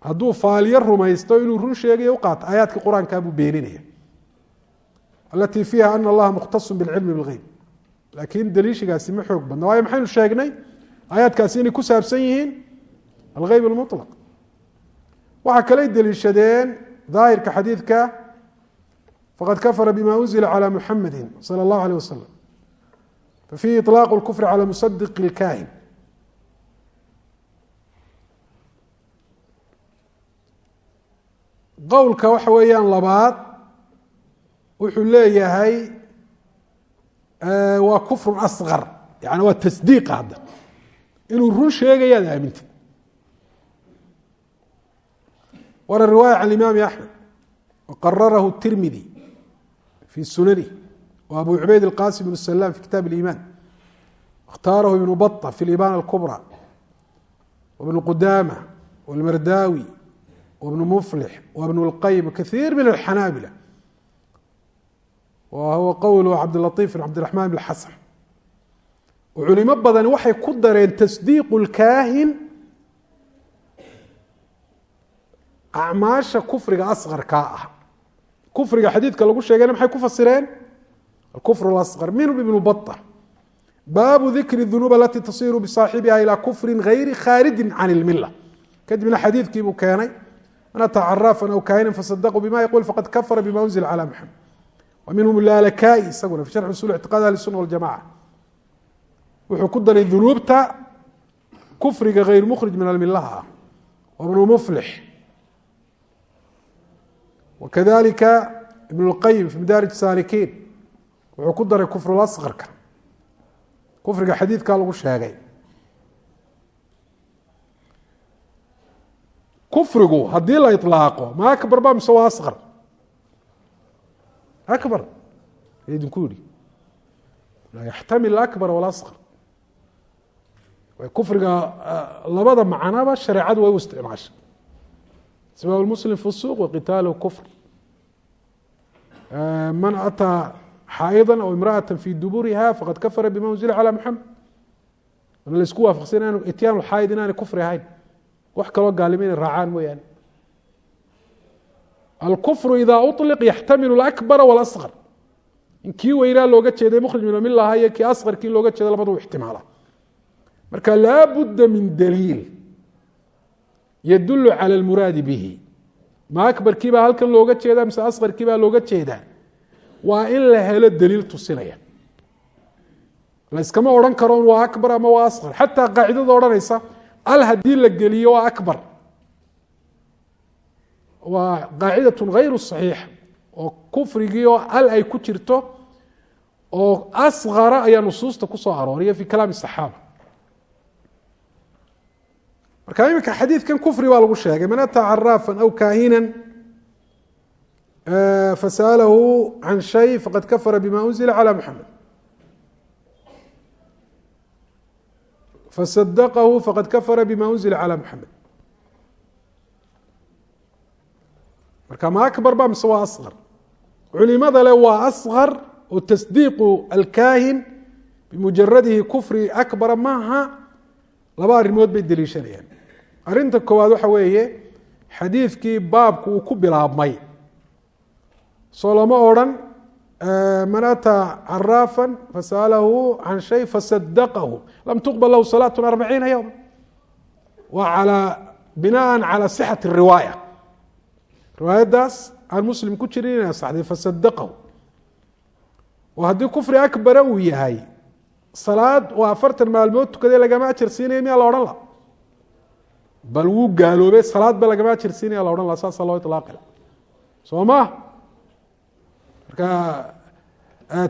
hadduu faaliyo rumaysto inuu run sheegayo u qaato aayaadkii qur-aankaa buu beeninaya alatii fiiha ana allaha mukhtasu bilcilmi bilgeyb laakiin daliishigaasi ma xoog badna waayo maxaynu sheegnay aayaadkaasi inay ku saabsan yihiin algeyb almuطlaq waxaa kaley deliishadeen daahirka xadiidka faqad kafara bima unzila calى muxamedi salى اllahu alيh wasalam fafiihi iطlaaq اlkufri calى musadiq اlkahin qowlka waxa weeyaan labaad wuxuu leeyahay waa kufrun asqar yaani waa tasdiiqa hadda. Inuu run sheegayaad aamintay wana riwaaya can imaami axmed waqararahu tirmidi fii sunani wa abu cubayd alqasim bn salam fi kitaab aliiman اkhtaarahu ibnu bata fi liban alkubra wabnu qudama wاlmardaawi wbnu muflix wbnu اlqayim kahiir min alxanaabila wa huwa qowlu cabdilaiif bn cabdiraxman bn xasan culimo badani waxay ku dareen tasdiiqu اlkaahin acmaasha kufriga asqarkaa ah kufriga xadiidka lagu sheegayna maxay ku fasireen alkufr اlasqar minhum ibnu bata baabu dikri dunuub alatii tasiru bisaaxibiha ilaa kufri gayri khaarijin can اlmila kadibna xadiidkii buu keenay man ataa caraafan aw kaahinan fasadaquu bima yaqul faqad kafara bima unzila calى maxamed wa minhum laalakaai isaguna fi sharxi usul ictiqaad ahli suna waljamaca wuxuu ku daray dunuubta kufriga hayr mukhrij min almilaha ah wabnu muflix wakadalika ibn اlqayim fi madaarij saalikiin wuxuu ku daray kufrulasqarka kufriga xadiidkaa lagu sheegay kufrigu haddii la iطlaaqo ma akbar ba mise waa asqar akbar idinku yihi laa yaxtamil akbar walasqar kufriga labada macnaba shareecadu way u isticmaasha sibab muslim fusuq waqitaalu kufr man ataa xaaiضa aw imraأaة fi duburiha faqad kafara bima unzila calى muxamed wana laisku waafaqsan inaanu ityaan xaaid inaanay kufri ahayn wax kaloo gaalimo inay raacaan mooyaane alkufru ida uطliq yaxtamilu اlakbara wاlasqar in kii weynaa looga jeeday mukhrij min milaha iyo kii asqarkii looga jeeday labadu ixtimaala marka laa budda min daliil yadulu calى اlmuraadi bihi ma akbarkii baa halkan looga jeedaa mise asqarkii baa looga jeedaa waa in la helo daliil tusinaya layskama odhan karo waa akbar ama waa asqar xataa qaacidada odhanaysa al haddii la geliyo waa akbar waa qaacidaة غayru صaxiixa oo kufrigii oo al ay ku jirto oo asqara ayaa nusuusta kusoo arooriya fi kalaam الصaxaaba marka iminka xadiidkan kufri baa lagu sheegay man ataa caraafa aw kaahina fasalahu can shay faqad kafara bima unzila calى muxamed fasadaqahu faqad kafara bima unzila calى muxamed marka ma akbar ba mise waa asqar culimada le waa asqar oo tasdiiqu alkaahin bimujaradihi kufri akbara maaha laba arrimood bay deliishanayaan arrinta koowaad waxa weeye xadiidkii baabku uu ku bilaabmay soo lama odrhan man ataa caraafa fasalahu can shay fasadaqahu lam tuqbal lahu salaat arbaciina yowma waa alى binaa calى sixat riwaaya riwaayaddaas aan muslim ku jirin inay fasadaqahu oo haddii kufri akbara uu yahay salaad oo afartan maalmood tukaday lagama siinaya miyaa la odhan la bal wuu gaaloobay salaad lagama siinaya la odhan la saasa loo ilaaqila soo ma marka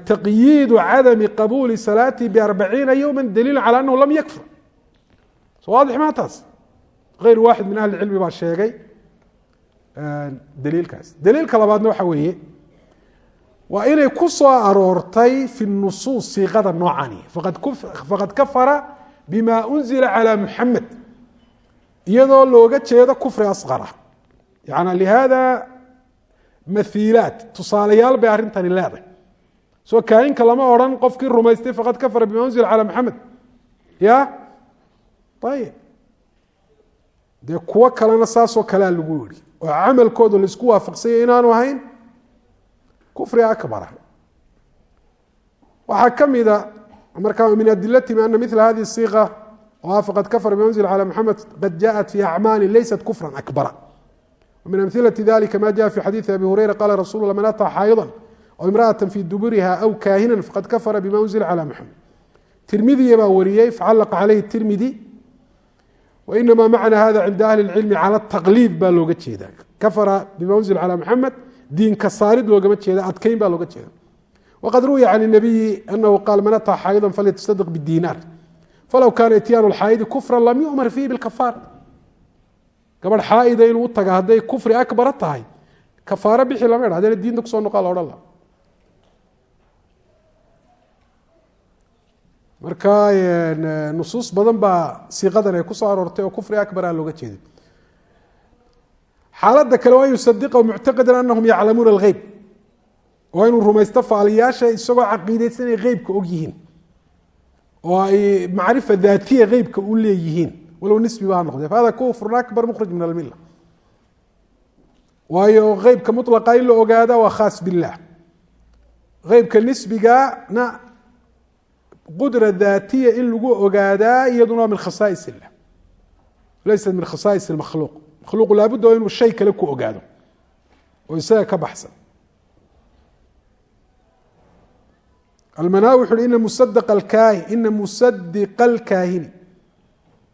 taqyiidu cadami qabuuli salaati biarbaciina yowma daliilu calى anahu lam yakfur so waadix maa taas غayr waaxid min ahli cilmi baa sheegay daliilkaas daliilka labaadna waxa weeye waa inay ku soo aroortay fi nusuus siiqada noocani faqad kafara bima unzila calى muxamed iyadoo looga jeedo kufri asqara yani lihada maiilaat tusaalayaal bay arrintani leedahay. Soo kaaninka lama odhan qofkii rumaystay faqad kafara bima unzil calaa maxamed ya? Ayib dee kuwo kalena saasoo kalea lagu yidhi oo camalkooda la isku waafaqsanya inaanu ahayn kufri abara waxaa ka mida markaa min adilatihim ana mila hadihi siika oo ah kafara bima unzil calaa maxamed qad jaءat fi acmaali laysat kufra akbara min amilati dalika ma jaa fi xadiidi abi hureyra qaala rasul man ataa xaaydan aw imraata fi duburiha aw kaahinan faqad kafara bima unzila cala muxamed tirmidiya baa wariyey facalaqa caleyhi tirmidi wainama macna hada cinda ahli lcilmi cala taqliid baa looga jeedaa kafara bima unzila cala muxamed diinka saarid loogama jeeda adkayn baa looga jeeda waqad ruwiya can nabiyi anahu qaal man ataa xaaydan falyatastadiq bidiinaar falow kaana ityaanu lxaayidi kufra lam yumar fiihi bilkafaara gabadh xaaida inuu taga hadday kufri akbara tahay kafaaro bixi lama dha hadana diinta ku soo noqo la odhan la marka nusuus badan baa siiqadan ay ku soo aroortay oo kufri akbara looga jeeda xaaladda kale waa yusadiqa muctaqida anahum yaclamuuna اlgeyb waa inuu rumaysto faaliyaasha isagoo caqiideysan inay eybka og yihiin. Oo ay macrifa daatiya eybka u leeyihiin walow nisbi ba ha noqde fahada kufrun akbar mukhrij min almila waayo eybka mulaqa in la ogaada waa khaas biاllah eybka nisbigana qudra daatiya in lagu ogaadaa iyaduna waa min khasaais illah. Laysat min khasaais makhluuq makhluuq laabudda waa inuu shay kale ku ogaado. Oo isaga ka baxsan. Almanaawi wuxu uhi ina musadiq alkaahin ina musadiqa alkaahini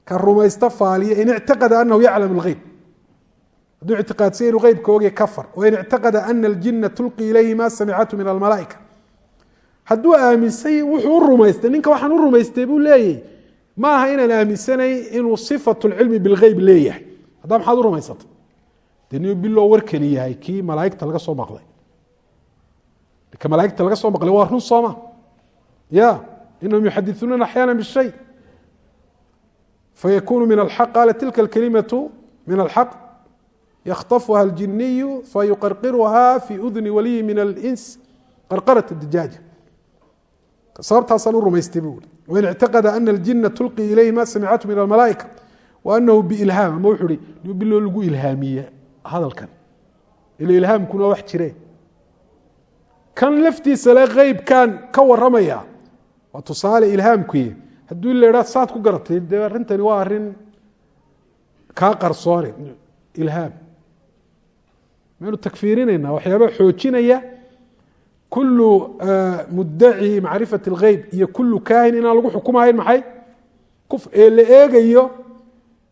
ka rumaysta faaliya in ictaqada anahu yaclam اlgeyb hadduu ictiqaadsanya inuu geybka ogya kafar. Wain ictaqada ana aljina tulqi ilayhi ma samicatu min almalaaika. Hadduu aaminsay wuxuu u rumaystay. Ninka waxaan u rumaystay buu leeyahy ma inaan aaminsanay inuu sifat lcilmi bilgeyb leeyahay. Haddaa maxaad u rumaysatay? Dee nin warkani yahay? Kii malaaigta laga soo maqlay. Ka malaaigta laga soo maqlay? Waa run sooma ya inahum yuxadiثuuna axyaana bshay fayakunu min alxaq qaala tilka اlkalimatu min alxaq yakhطafuha اljiniyu fayuqarqiruha fi udni waliyi min alins qarqarat dijaaja sababtaasaan u rumaystay bu i wain ictaqada ana aljina tulqi ilayhi ma samicatu min almalaaika wa anahu biilhaam ama wuxuu hi biloo lagu ilhaamiye hadalkan ila ilhaamkuna waa wax jire kan laftiisa le eybkan ka waramaya waa tusaale ilhaamkuy haddii la idhaa saad ku garatay dee arrintani waa arin kaa qarsoone ilhaam maynu takfiirinayna waxyaaba xoojinaya kulu mudaci macrifat اlgeyb iyo kulu kaahin inaan lagu xukumahayn maxay ee la eegayo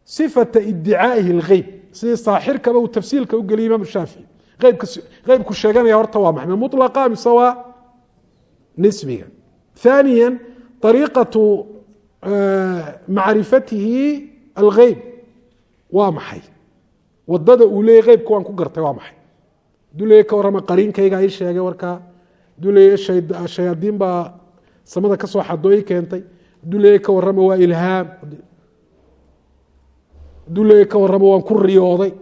sifata idicaa'ihi اlgeyb sidii saaxirkaba uu tafsiilka u geliyay imaam shaafici eybku sheeganaya horta waa maxay mulaqa mise waa nisbiga ثaaniya طariiqaةu macrifatihi algeyb waa maxay? Wadada uu leeyay eybka waan ku gartay waa maxay? Haduu leeya ka warrama qariinkayga ii sheegay warkaa haduu leeya shayaadiin baa samada ka soo xadoo ii keentay. Haduu leeya ka warrama waa ilhaam. Haduu leeya ka warrama waan ku riyooday.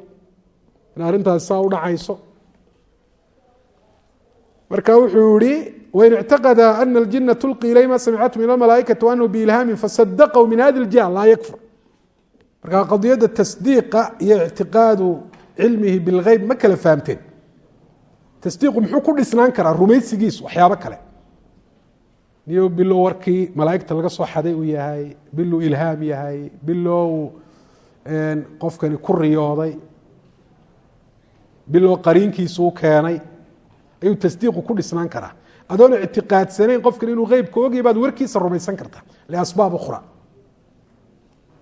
In arrintaasi saa u dhacayso marka wuxuu yihi wain اctaqada ana اljina tulqi ilayh ma samicatu min almalaaikati anahu biilhaami fasadaqhu min hadi اljiha laa yakfur marka qadiyadda tasdiiqa iyo ictiqaadu cilmihi bilgeyb ma kala fahamteen tasdiiqu muxuu ku dhisnaan karaa rumaysigiisu waxyaabo kale niyo bilow warkii malaa'igta laga soo xaday uu yahay bilow ilhaam yahay bilow qofkani ku riyooday bilow qariinkiisu u keenay ayuu tasdiiqu ku dhisnaan karaa. Adoon ictiqaadsanayn qofkan inuu qeybka ogay baad warkiisa rumaysan karta liasbaab ukhra.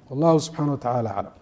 Wallahu subxana wa tacala aclam